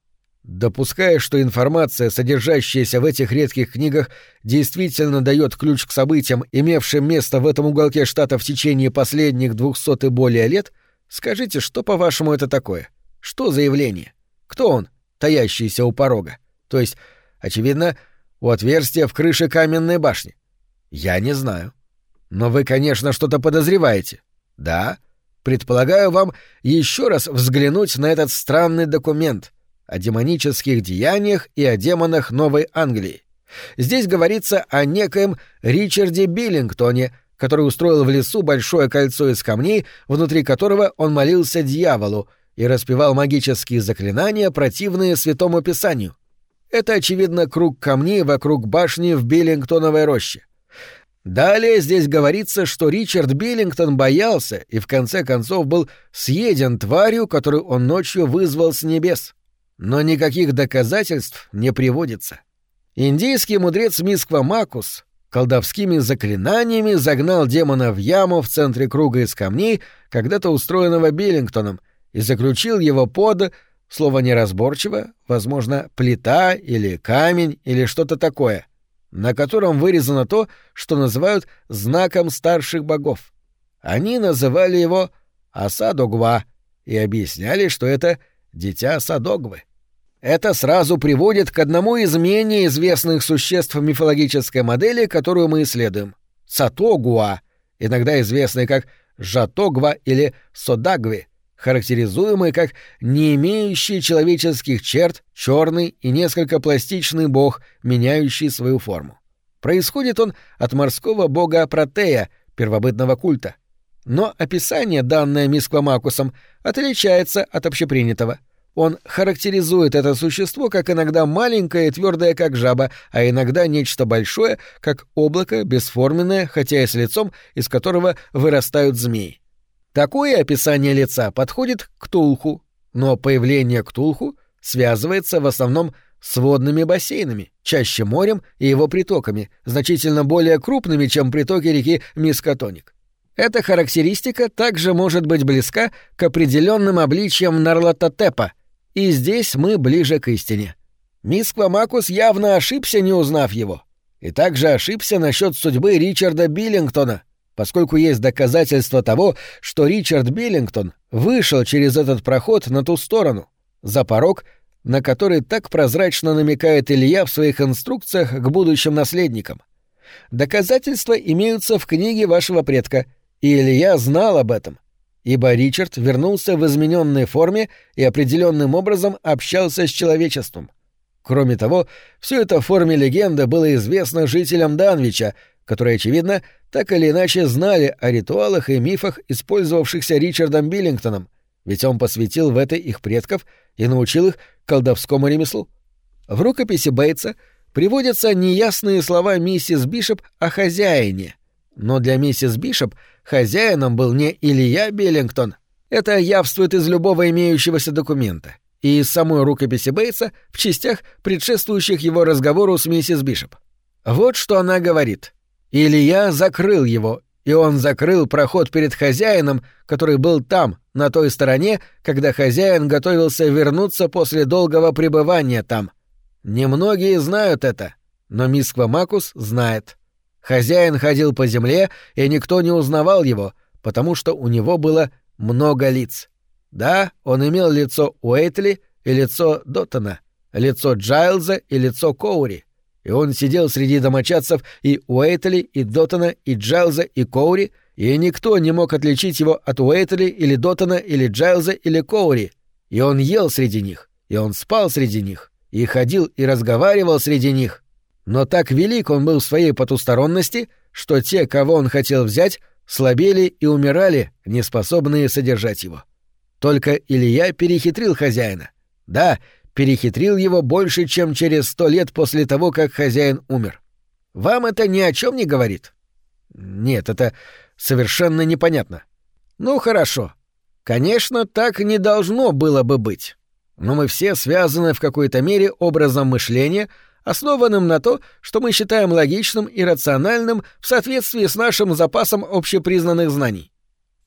Допуская, что информация, содержащаяся в этих редких книгах, действительно дает ключ к событиям, имевшим место в этом уголке штата в течение последних двухсот и более лет, скажите, что, по-вашему, это такое? Что за явление? Кто он, таящийся у порога? То есть, очевидно, у отверстия в крыше каменной башни. Я не знаю. Но вы, конечно, что-то подозреваете. Да? Предполагаю вам еще раз взглянуть на этот странный документ о демонических деяниях и о демонах Новой Англии. Здесь говорится о некоем Ричарде Биллингтоне, который устроил в лесу большое кольцо из камней, внутри которого он молился дьяволу и распевал магические заклинания, противные Святому Писанию. Это, очевидно, круг камней вокруг башни в Биллингтоновой роще. Далее здесь говорится, что Ричард Биллингтон боялся и в конце концов был съеден тварью, которую он ночью вызвал с небес. Но никаких доказательств не приводится. Индийский мудрец Мисква Макус колдовскими заклинаниями загнал демона в яму в центре круга из камней, когда-то устроенного Биллингтоном, и заключил его под, слово неразборчиво, возможно, плита или камень или что-то такое — на котором вырезано то, что называют знаком старших богов. Они называли его Асадогва и объясняли, что это дитя Садогвы. Это сразу приводит к одному из менее известных существ мифологической модели, которую мы исследуем — Сатогуа, иногда известный как Жатогва или Содагви, характеризуемый как не имеющий человеческих черт, черный и несколько пластичный бог, меняющий свою форму. Происходит он от морского бога Протея, первобытного культа. Но описание, данное Мисквамакусом, отличается от общепринятого. Он характеризует это существо как иногда маленькое и твердое, как жаба, а иногда нечто большое, как облако, бесформенное, хотя и с лицом, из которого вырастают змеи. Такое описание лица подходит к Тулху, но появление Ктулху связывается в основном с водными бассейнами, чаще морем и его притоками, значительно более крупными, чем притоки реки Мискатоник. Эта характеристика также может быть близка к определенным обличьям Нарлатотепа, и здесь мы ближе к истине. Мисквамакус явно ошибся, не узнав его, и также ошибся насчет судьбы Ричарда Биллингтона, поскольку есть доказательства того, что Ричард Биллингтон вышел через этот проход на ту сторону, за порог, на который так прозрачно намекает Илья в своих инструкциях к будущим наследникам. Доказательства имеются в книге вашего предка, и Илья знал об этом, ибо Ричард вернулся в измененной форме и определенным образом общался с человечеством. Кроме того, все это в форме легенды было известно жителям Данвича, которые, очевидно, так или иначе знали о ритуалах и мифах, использовавшихся Ричардом Биллингтоном, ведь он посвятил в это их предков и научил их колдовскому ремеслу. В рукописи Бейтса приводятся неясные слова миссис Бишоп о хозяине, но для миссис Бишоп хозяином был не Илья Биллингтон. Это явствует из любого имеющегося документа и из самой рукописи Бейтса в частях, предшествующих его разговору с миссис Бишоп. Вот что она говорит. Илья закрыл его, и он закрыл проход перед хозяином, который был там, на той стороне, когда хозяин готовился вернуться после долгого пребывания там. Немногие знают это, но Мисква Макус знает. Хозяин ходил по земле, и никто не узнавал его, потому что у него было много лиц. Да, он имел лицо Уэйтли и лицо Доттона, лицо Джайлза и лицо Коури и он сидел среди домочадцев и Уэйтли, и Доттона, и Джайлза, и Коури, и никто не мог отличить его от Уэйтли или Доттона, или Джайлза, или Коури, И он ел среди них, и он спал среди них, и ходил и разговаривал среди них. Но так велик он был в своей потусторонности, что те, кого он хотел взять, слабели и умирали, неспособные содержать его. Только Илья перехитрил хозяина. Да, перехитрил его больше, чем через сто лет после того, как хозяин умер. Вам это ни о чем не говорит? Нет, это совершенно непонятно. Ну хорошо. Конечно, так не должно было бы быть. Но мы все связаны в какой-то мере образом мышления, основанным на то, что мы считаем логичным и рациональным в соответствии с нашим запасом общепризнанных знаний.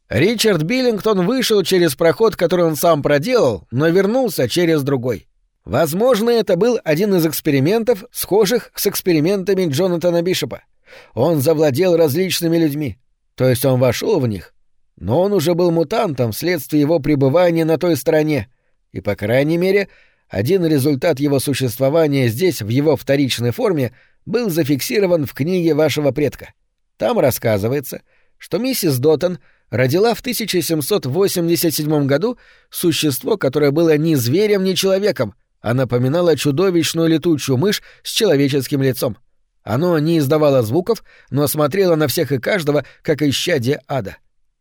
Ричард Биллингтон вышел через проход, который он сам проделал, но вернулся через другой. Возможно, это был один из экспериментов, схожих с экспериментами Джонатана Бишопа. Он завладел различными людьми, то есть он вошел в них, но он уже был мутантом вследствие его пребывания на той стороне, и, по крайней мере, один результат его существования здесь, в его вторичной форме, был зафиксирован в книге вашего предка. Там рассказывается, что миссис Доттон родила в 1787 году существо, которое было ни зверем, ни человеком, а напоминало чудовищную летучую мышь с человеческим лицом. Оно не издавало звуков, но смотрело на всех и каждого, как исчадие ада.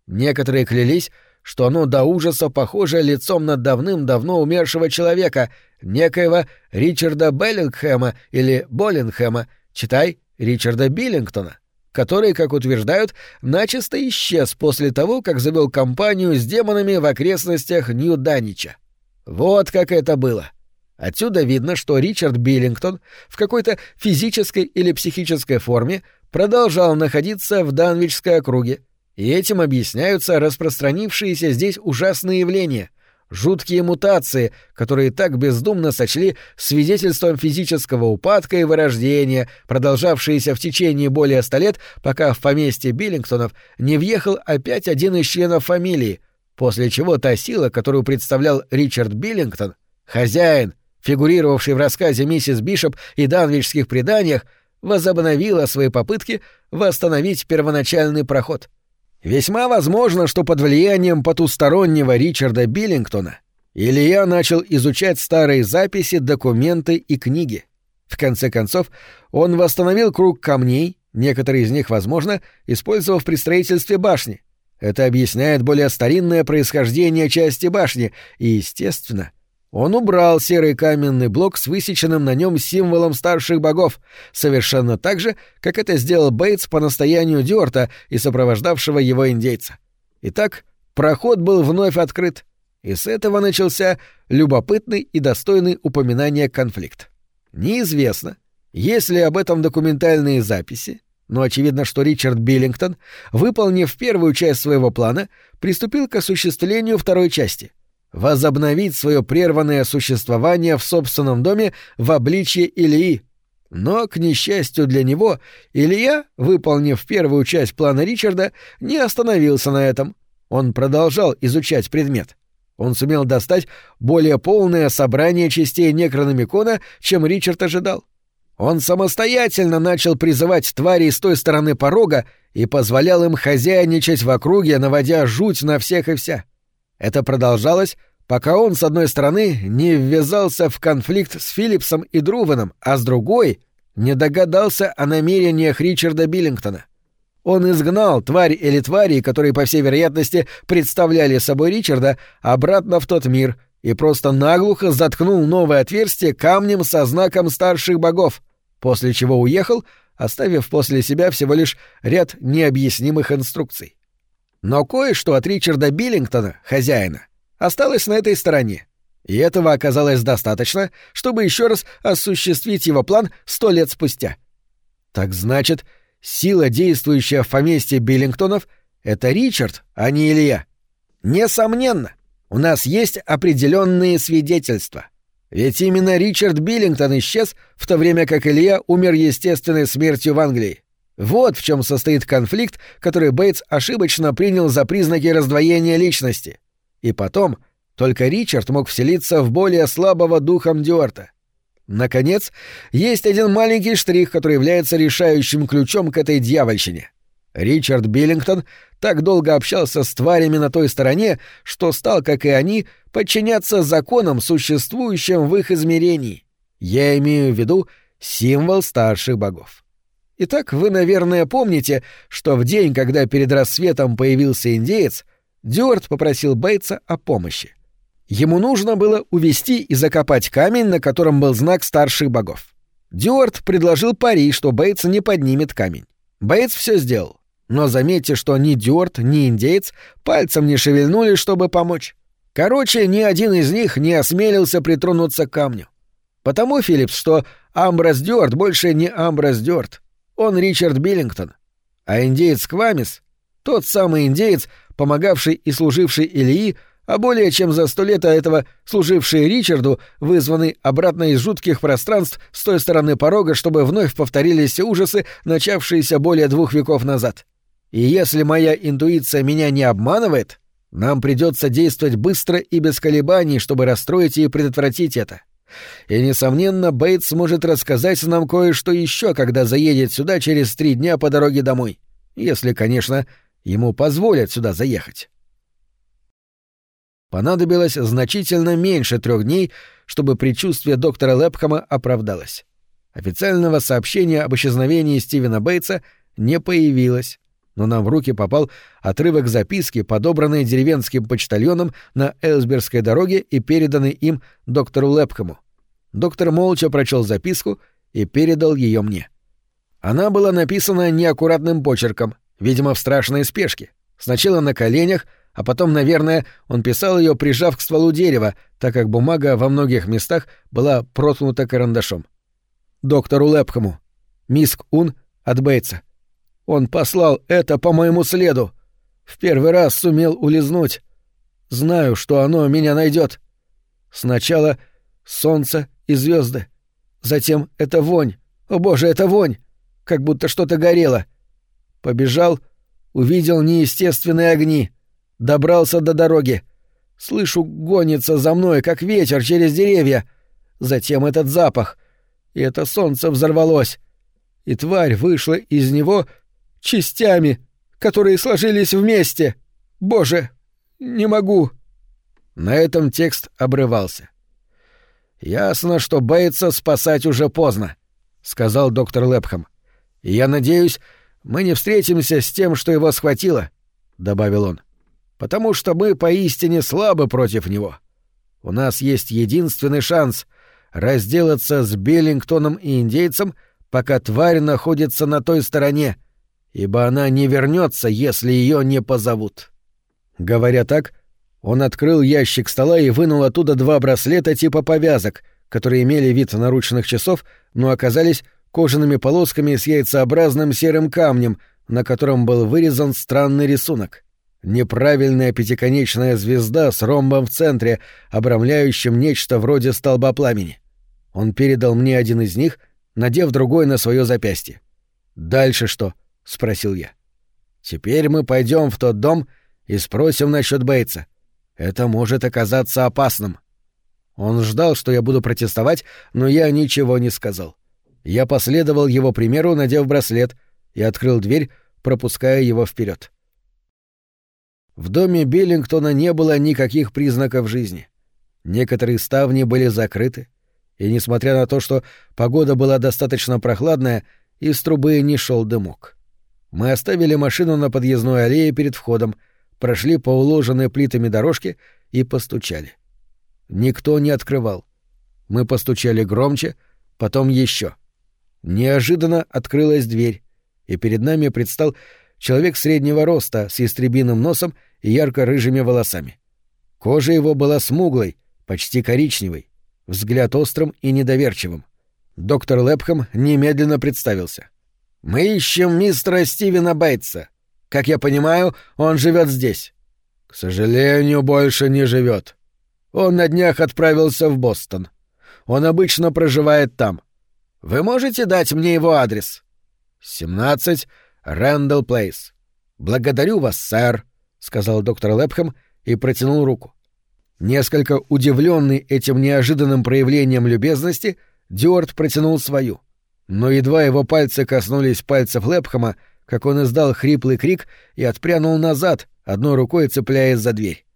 Некоторые клялись, что оно до ужаса похоже лицом на давным-давно умершего человека, некоего Ричарда Беллингхэма или Боллингхэма, читай, Ричарда Биллингтона, который, как утверждают, начисто исчез после того, как завел компанию с демонами в окрестностях Нью-Данича. Вот как это было. — Отсюда видно, что Ричард Биллингтон в какой-то физической или психической форме продолжал находиться в Данвичской округе, и этим объясняются распространившиеся здесь ужасные явления, жуткие мутации, которые так бездумно сочли свидетельством физического упадка и вырождения, продолжавшиеся в течение более ста лет, пока в поместье Биллингтонов не въехал опять один из членов фамилии, после чего та сила, которую представлял Ричард Биллингтон, хозяин, фигурировавший в рассказе миссис Бишоп и данвичских преданиях, возобновила свои попытки восстановить первоначальный проход. Весьма возможно, что под влиянием потустороннего Ричарда Биллингтона Илья начал изучать старые записи, документы и книги. В конце концов, он восстановил круг камней, некоторые из них, возможно, использовав при строительстве башни. Это объясняет более старинное происхождение части башни и, естественно, он убрал серый каменный блок с высеченным на нем символом старших богов, совершенно так же, как это сделал Бейтс по настоянию Дюарта и сопровождавшего его индейца. Итак, проход был вновь открыт, и с этого начался любопытный и достойный упоминания конфликт. Неизвестно, есть ли об этом документальные записи, но очевидно, что Ричард Биллингтон, выполнив первую часть своего плана, приступил к осуществлению второй части — возобновить свое прерванное существование в собственном доме в обличье Ильи. Но, к несчастью для него, Илья, выполнив первую часть плана Ричарда, не остановился на этом. Он продолжал изучать предмет. Он сумел достать более полное собрание частей некрономикона, чем Ричард ожидал. Он самостоятельно начал призывать твари с той стороны порога и позволял им хозяйничать в округе, наводя жуть на всех и вся. Это продолжалось, пока он, с одной стороны, не ввязался в конфликт с Филлипсом и Друвеном, а с другой — не догадался о намерениях Ричарда Биллингтона. Он изгнал тварь или твари, которые, по всей вероятности, представляли собой Ричарда, обратно в тот мир и просто наглухо заткнул новое отверстие камнем со знаком старших богов, после чего уехал, оставив после себя всего лишь ряд необъяснимых инструкций. Но кое-что от Ричарда Биллингтона, хозяина, осталось на этой стороне. И этого оказалось достаточно, чтобы еще раз осуществить его план сто лет спустя. Так значит, сила, действующая в поместье Биллингтонов, это Ричард, а не Илья. Несомненно, у нас есть определенные свидетельства. Ведь именно Ричард Биллингтон исчез, в то время как Илья умер естественной смертью в Англии. Вот в чем состоит конфликт, который Бейтс ошибочно принял за признаки раздвоения личности. И потом, только Ричард мог вселиться в более слабого духом Дюарта. Наконец, есть один маленький штрих, который является решающим ключом к этой дьявольщине. Ричард Биллингтон так долго общался с тварями на той стороне, что стал, как и они, подчиняться законам, существующим в их измерении. Я имею в виду символ старших богов. Итак, вы, наверное, помните, что в день, когда перед рассветом появился индеец, Дюарт попросил Бейтса о помощи. Ему нужно было увести и закопать камень, на котором был знак старших богов. Дюарт предложил пари, что Бейтс не поднимет камень. Бейтс все сделал. Но заметьте, что ни Дюарт, ни индеец пальцем не шевельнули, чтобы помочь. Короче, ни один из них не осмелился притронуться к камню. Потому, Филлипс, что Амброс Дюарт больше не Амброс Дюарт. Он Ричард Биллингтон. А индеец Квамис — тот самый индеец, помогавший и служивший Ильи, а более чем за сто лет этого служивший Ричарду, вызванный обратно из жутких пространств с той стороны порога, чтобы вновь повторились ужасы, начавшиеся более двух веков назад. И если моя интуиция меня не обманывает, нам придется действовать быстро и без колебаний, чтобы расстроить и предотвратить это. И, несомненно, Бейтс сможет рассказать нам кое-что еще, когда заедет сюда через три дня по дороге домой. Если, конечно, ему позволят сюда заехать. Понадобилось значительно меньше трех дней, чтобы предчувствие доктора Лепхама оправдалось. Официального сообщения об исчезновении Стивена Бейтса не появилось, но нам в руки попал отрывок записки, подобранной деревенским почтальоном на Элсбергской дороге и переданный им доктору Лепхаму. Доктор молча прочел записку и передал ее мне. Она была написана неаккуратным почерком, видимо, в страшной спешке. Сначала на коленях, а потом, наверное, он писал ее, прижав к стволу дерева, так как бумага во многих местах была проткнута карандашом. Доктору Лепхаму. Миск Ун от Бейтса. Он послал это по моему следу. В первый раз сумел улизнуть. Знаю, что оно меня найдет. Сначала солнце и звезды. Затем это вонь. О боже, это вонь! Как будто что-то горело. Побежал, увидел неестественные огни. Добрался до дороги. Слышу, гонится за мной, как ветер через деревья. Затем этот запах. И это солнце взорвалось. И тварь вышла из него частями, которые сложились вместе. Боже, не могу. На этом текст обрывался. «Ясно, что Бейтса спасать уже поздно», — сказал доктор Лепхам. «Я надеюсь, мы не встретимся с тем, что его схватило», — добавил он. «Потому что мы поистине слабы против него. У нас есть единственный шанс — разделаться с Беллингтоном и индейцем, пока тварь находится на той стороне, ибо она не вернется, если ее не позовут». Говоря так, он открыл ящик стола и вынул оттуда два браслета типа повязок, которые имели вид наручных часов, но оказались кожаными полосками с яйцеобразным серым камнем, на котором был вырезан странный рисунок. Неправильная пятиконечная звезда с ромбом в центре, обрамляющим нечто вроде столба пламени. Он передал мне один из них, надев другой на свое запястье. «Дальше что?» — спросил я. «Теперь мы пойдем в тот дом и спросим насчет Бейтса. Это может оказаться опасным. Он ждал, что я буду протестовать, но я ничего не сказал. Я последовал его примеру, надев браслет, и открыл дверь, пропуская его вперед. В доме Биллингтона не было никаких признаков жизни. Некоторые ставни были закрыты, и, несмотря на то, что погода была достаточно прохладная, из трубы не шел дымок. Мы оставили машину на подъездной аллее перед входом — прошли по уложенной плитами дорожке и постучали. Никто не открывал. Мы постучали громче, потом еще. Неожиданно открылась дверь, и перед нами предстал человек среднего роста с ястребиным носом и ярко-рыжими волосами. Кожа его была смуглой, почти коричневой, взгляд острым и недоверчивым. Доктор Лепхам немедленно представился. «Мы ищем мистера Стивена Бейтса. Как я понимаю, он живет здесь. К сожалению, больше не живет. Он на днях отправился в Бостон. Он обычно проживает там. Вы можете дать мне его адрес? 17 Рэндалл Плейс. Благодарю вас, сэр, сказал доктор Лепхэм и протянул руку. Несколько удивленный этим неожиданным проявлением любезности, Дюарт протянул свою. Но едва его пальцы коснулись пальцев Лепхэма, как он издал хриплый крик и отпрянул назад, одной рукой цепляясь за дверь.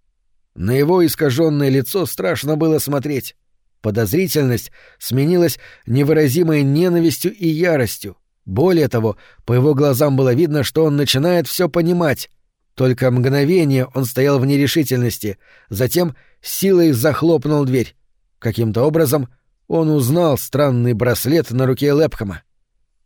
На его искаженное лицо страшно было смотреть. Подозрительность сменилась невыразимой ненавистью и яростью. Более того, по его глазам было видно, что он начинает все понимать. Только мгновение он стоял в нерешительности, затем силой захлопнул дверь. Каким-то образом он узнал странный браслет на руке Лепхама.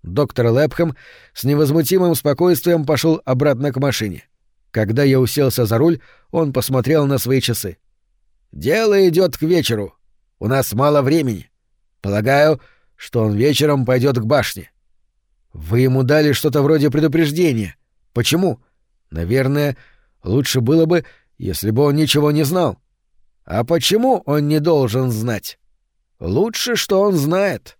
Доктор Лепхам с невозмутимым спокойствием пошел обратно к машине. Когда я уселся за руль, он посмотрел на свои часы. «Дело идет к вечеру. У нас мало времени. Полагаю, что он вечером пойдет к башне. Вы ему дали что-то вроде предупреждения. Почему? Наверное, лучше было бы, если бы он ничего не знал. А почему он не должен знать? Лучше, что он знает.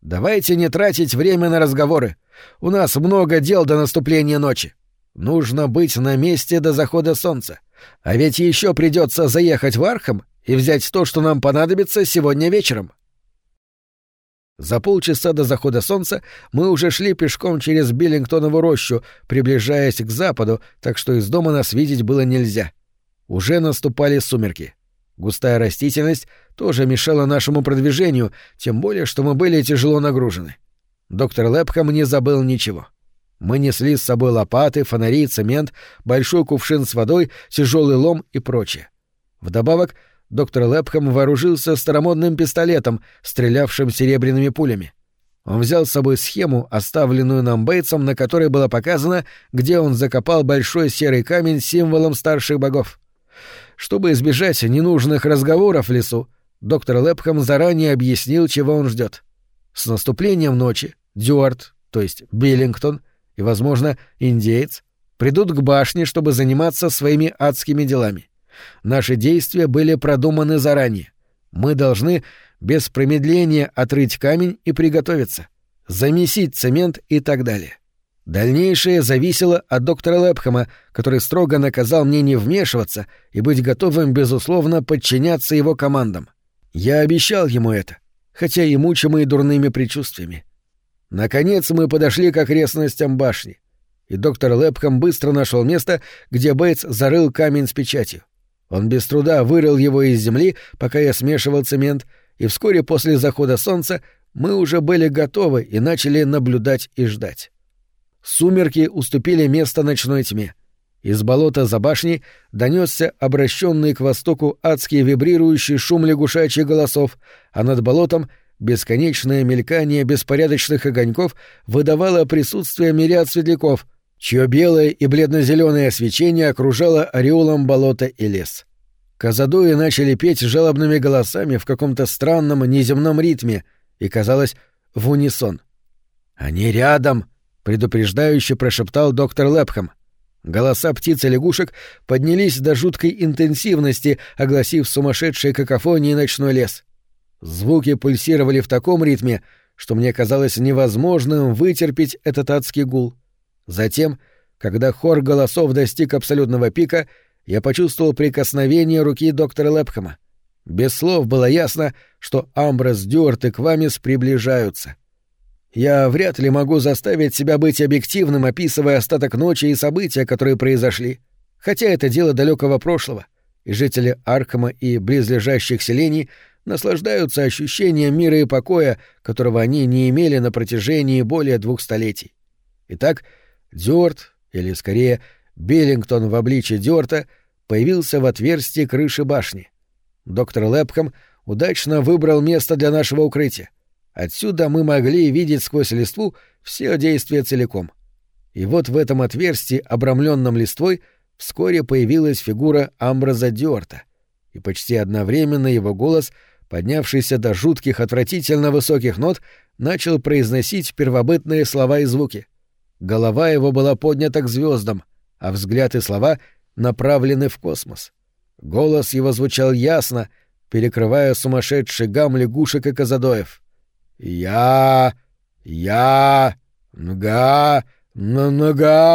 Давайте не тратить время на разговоры. У нас много дел до наступления ночи. Нужно быть на месте до захода солнца. А ведь еще придется заехать в Архам и взять то, что нам понадобится сегодня вечером. За полчаса до захода солнца мы уже шли пешком через Биллингтонову рощу, приближаясь к западу, так что из дома нас видеть было нельзя. Уже наступали сумерки. Густая растительность тоже мешала нашему продвижению, тем более, что мы были тяжело нагружены. Доктор Лепхам не забыл ничего. Мы несли с собой лопаты, фонари, цемент, большой кувшин с водой, тяжелый лом и прочее. Вдобавок, доктор Лепхам вооружился старомодным пистолетом, стрелявшим серебряными пулями. Он взял с собой схему, оставленную нам Бейтсом, на которой было показано, где он закопал большой серый камень символом старших богов. Чтобы избежать ненужных разговоров в лесу, доктор Лепхам заранее объяснил, чего он ждет. С наступлением ночи Дюарт, то есть Биллингтон, и, возможно, индеец, придут к башне, чтобы заниматься своими адскими делами. Наши действия были продуманы заранее. Мы должны без промедления отрыть камень и приготовиться, замесить цемент и так далее. Дальнейшее зависело от доктора Лепхама, который строго наказал мне не вмешиваться и быть готовым, безусловно, подчиняться его командам. Я обещал ему это, хотя и мучимый дурными предчувствиями. Наконец мы подошли к окрестностям башни, и доктор Лепхам быстро нашел место, где Бейтс зарыл камень с печатью. Он без труда вырыл его из земли, пока я смешивал цемент, и вскоре после захода солнца мы уже были готовы и начали наблюдать и ждать. Сумерки уступили место ночной тьме. Из болота за башней донесся обращенный к востоку адский вибрирующий шум лягушачьих голосов, а над болотом бесконечное мелькание беспорядочных огоньков выдавало присутствие мириад светляков, чье белое и бледно-зеленое свечение окружало ореолом болота и лес. Казадои начали петь жалобными голосами в каком-то странном неземном ритме и, казалось, в унисон. «Они рядом!» — предупреждающе прошептал доктор Лепхам. Голоса птиц и лягушек поднялись до жуткой интенсивности, огласив сумасшедшей какофонии ночной лес. Звуки пульсировали в таком ритме, что мне казалось невозможным вытерпеть этот адский гул. Затем, когда хор голосов достиг абсолютного пика, я почувствовал прикосновение руки доктора Лепхама. Без слов было ясно, что Амброс Дюарт и Квамис приближаются. Я вряд ли могу заставить себя быть объективным, описывая остаток ночи и события, которые произошли, хотя это дело далекого прошлого, и жители Аркама и близлежащих селений наслаждаются ощущением мира и покоя, которого они не имели на протяжении более двух столетий. Итак, Дёрт, или скорее Биллингтон в обличье Дёрта, появился в отверстии крыши башни. Доктор Лепхам удачно выбрал место для нашего укрытия. Отсюда мы могли видеть сквозь листву все действия целиком. И вот в этом отверстии, обрамленном листвой, вскоре появилась фигура Амбраза Дёрта, и почти одновременно его голос, поднявшийся до жутких отвратительно высоких нот, начал произносить первобытные слова и звуки. Голова его была поднята к звездам, а взгляд и слова направлены в космос. Голос его звучал ясно, перекрывая сумасшедший гам лягушек и казадоев. «Я... я... нга... нгагаи...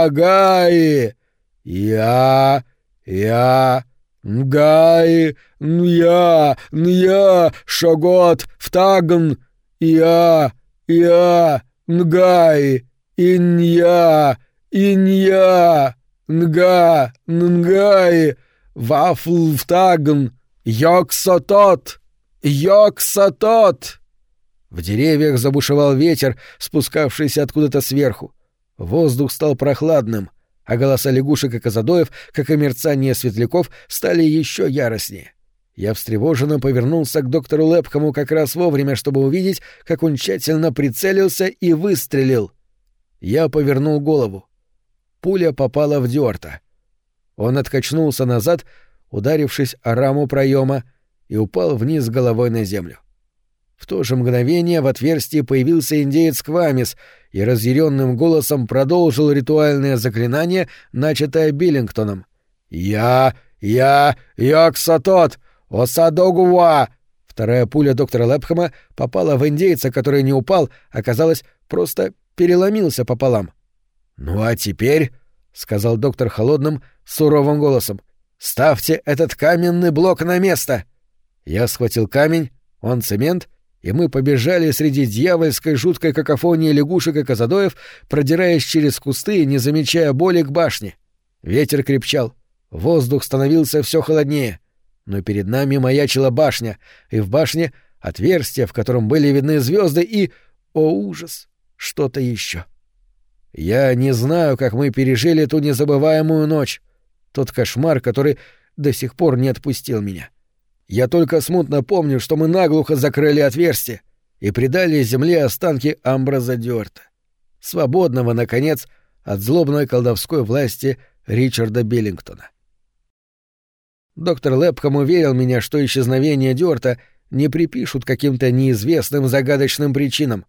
я... я... нгаи... нья... нья... шогот... втагн... я... я... нгаи... инья... Инья, Нга, Нгай, Вафлвтагн, Йоксотот, Йоксотот. В деревьях забушевал ветер, спускавшийся откуда-то сверху. Воздух стал прохладным, а голоса лягушек и козадоев, как и мерцание светляков, стали еще яростнее. Я встревоженно повернулся к доктору Лепкому как раз вовремя, чтобы увидеть, как он тщательно прицелился и выстрелил. Я повернул голову. Пуля попала в Дюарта. Он откачнулся назад, ударившись о раму проема, и упал вниз головой на землю. В то же мгновение в отверстии появился индеец Квамис и разъяренным голосом продолжил ритуальное заклинание, начатое Биллингтоном. «Я... я... Йоксатот! Осадогуа!» Вторая пуля доктора Лепхэма попала в индейца, который не упал, оказалось, просто переломился пополам. «Ну а теперь...» — сказал доктор холодным, суровым голосом. «Ставьте этот каменный блок на место!» Я схватил камень, он цемент — и мы побежали среди дьявольской жуткой какофонии лягушек и козадоев, продираясь через кусты, не замечая боли к башне. Ветер крепчал, воздух становился все холоднее, но перед нами маячила башня, и в башне — отверстие, в котором были видны звезды и, о ужас, что-то еще. Я не знаю, как мы пережили ту незабываемую ночь, тот кошмар, который до сих пор не отпустил меня. — я только смутно помню, что мы наглухо закрыли отверстие и придали земле останки Амбраза Дёрта, свободного, наконец, от злобной колдовской власти Ричарда Биллингтона. Доктор Лепхам уверил меня, что исчезновение Дёрта не припишут каким-то неизвестным загадочным причинам,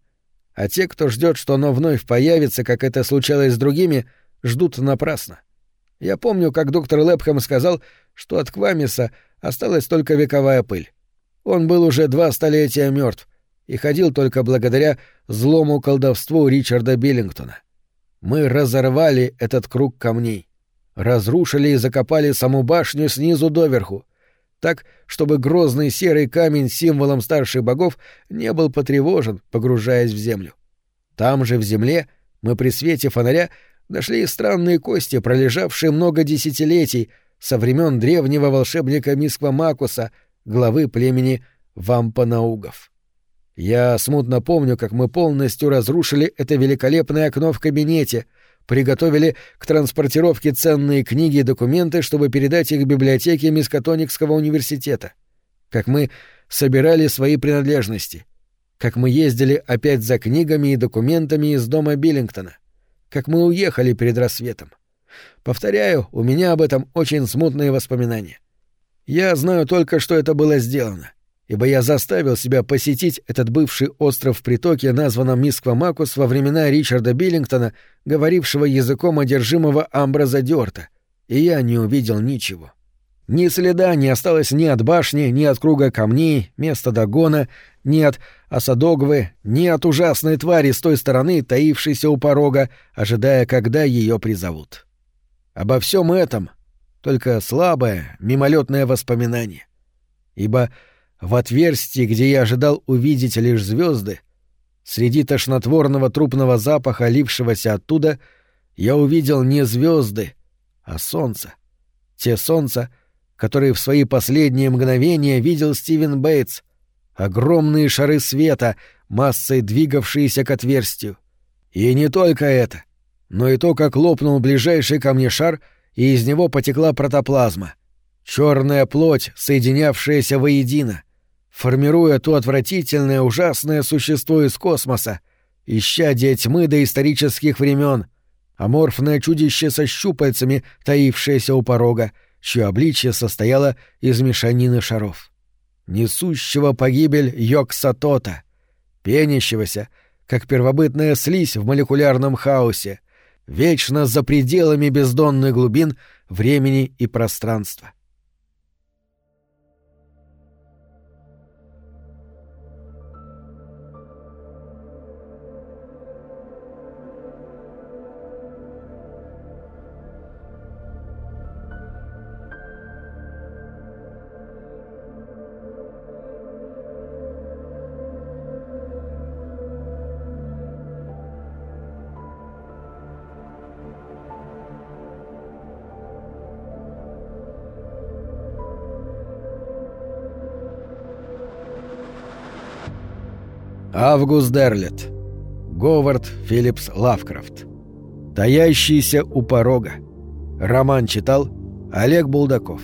а те, кто ждет, что оно вновь появится, как это случалось с другими, ждут напрасно. Я помню, как доктор Лепхам сказал, что от Квамиса — осталась только вековая пыль. Он был уже два столетия мертв и ходил только благодаря злому колдовству Ричарда Биллингтона. Мы разорвали этот круг камней, разрушили и закопали саму башню снизу доверху, так, чтобы грозный серый камень символом старших богов не был потревожен, погружаясь в землю. Там же в земле мы при свете фонаря нашли странные кости, пролежавшие много десятилетий, со времен древнего волшебника Мисква Макуса, главы племени Вампанаугов. Я смутно помню, как мы полностью разрушили это великолепное окно в кабинете, приготовили к транспортировке ценные книги и документы, чтобы передать их библиотеке Мискатоникского университета. Как мы собирали свои принадлежности. Как мы ездили опять за книгами и документами из дома Биллингтона. Как мы уехали перед рассветом. Повторяю, у меня об этом очень смутные воспоминания. Я знаю только, что это было сделано, ибо я заставил себя посетить этот бывший остров в притоке, названном Мисквамакус во времена Ричарда Биллингтона, говорившего языком одержимого Амбраза Дёрта, и я не увидел ничего. Ни следа не осталось ни от башни, ни от круга камней, места догона, ни от осадогвы, ни от ужасной твари с той стороны, таившейся у порога, ожидая, когда ее призовут. Обо всем этом только слабое, мимолетное воспоминание. Ибо в отверстии, где я ожидал увидеть лишь звезды, среди тошнотворного трупного запаха, лившегося оттуда, я увидел не звезды, а солнце. Те солнца, которые в свои последние мгновения видел Стивен Бейтс, огромные шары света, массой двигавшиеся к отверстию. И не только это но и то, как лопнул ближайший ко мне шар, и из него потекла протоплазма. Черная плоть, соединявшаяся воедино, формируя то отвратительное, ужасное существо из космоса, исчадие тьмы до исторических времен, аморфное чудище со щупальцами, таившееся у порога, чье обличье состояло из мешанины шаров. Несущего погибель Йоксатота, пенящегося, как первобытная слизь в молекулярном хаосе, вечно за пределами бездонных глубин времени и пространства. Август Дерлет. Говард Филлипс Лавкрафт. «Таящийся у порога». Роман читал Олег Булдаков.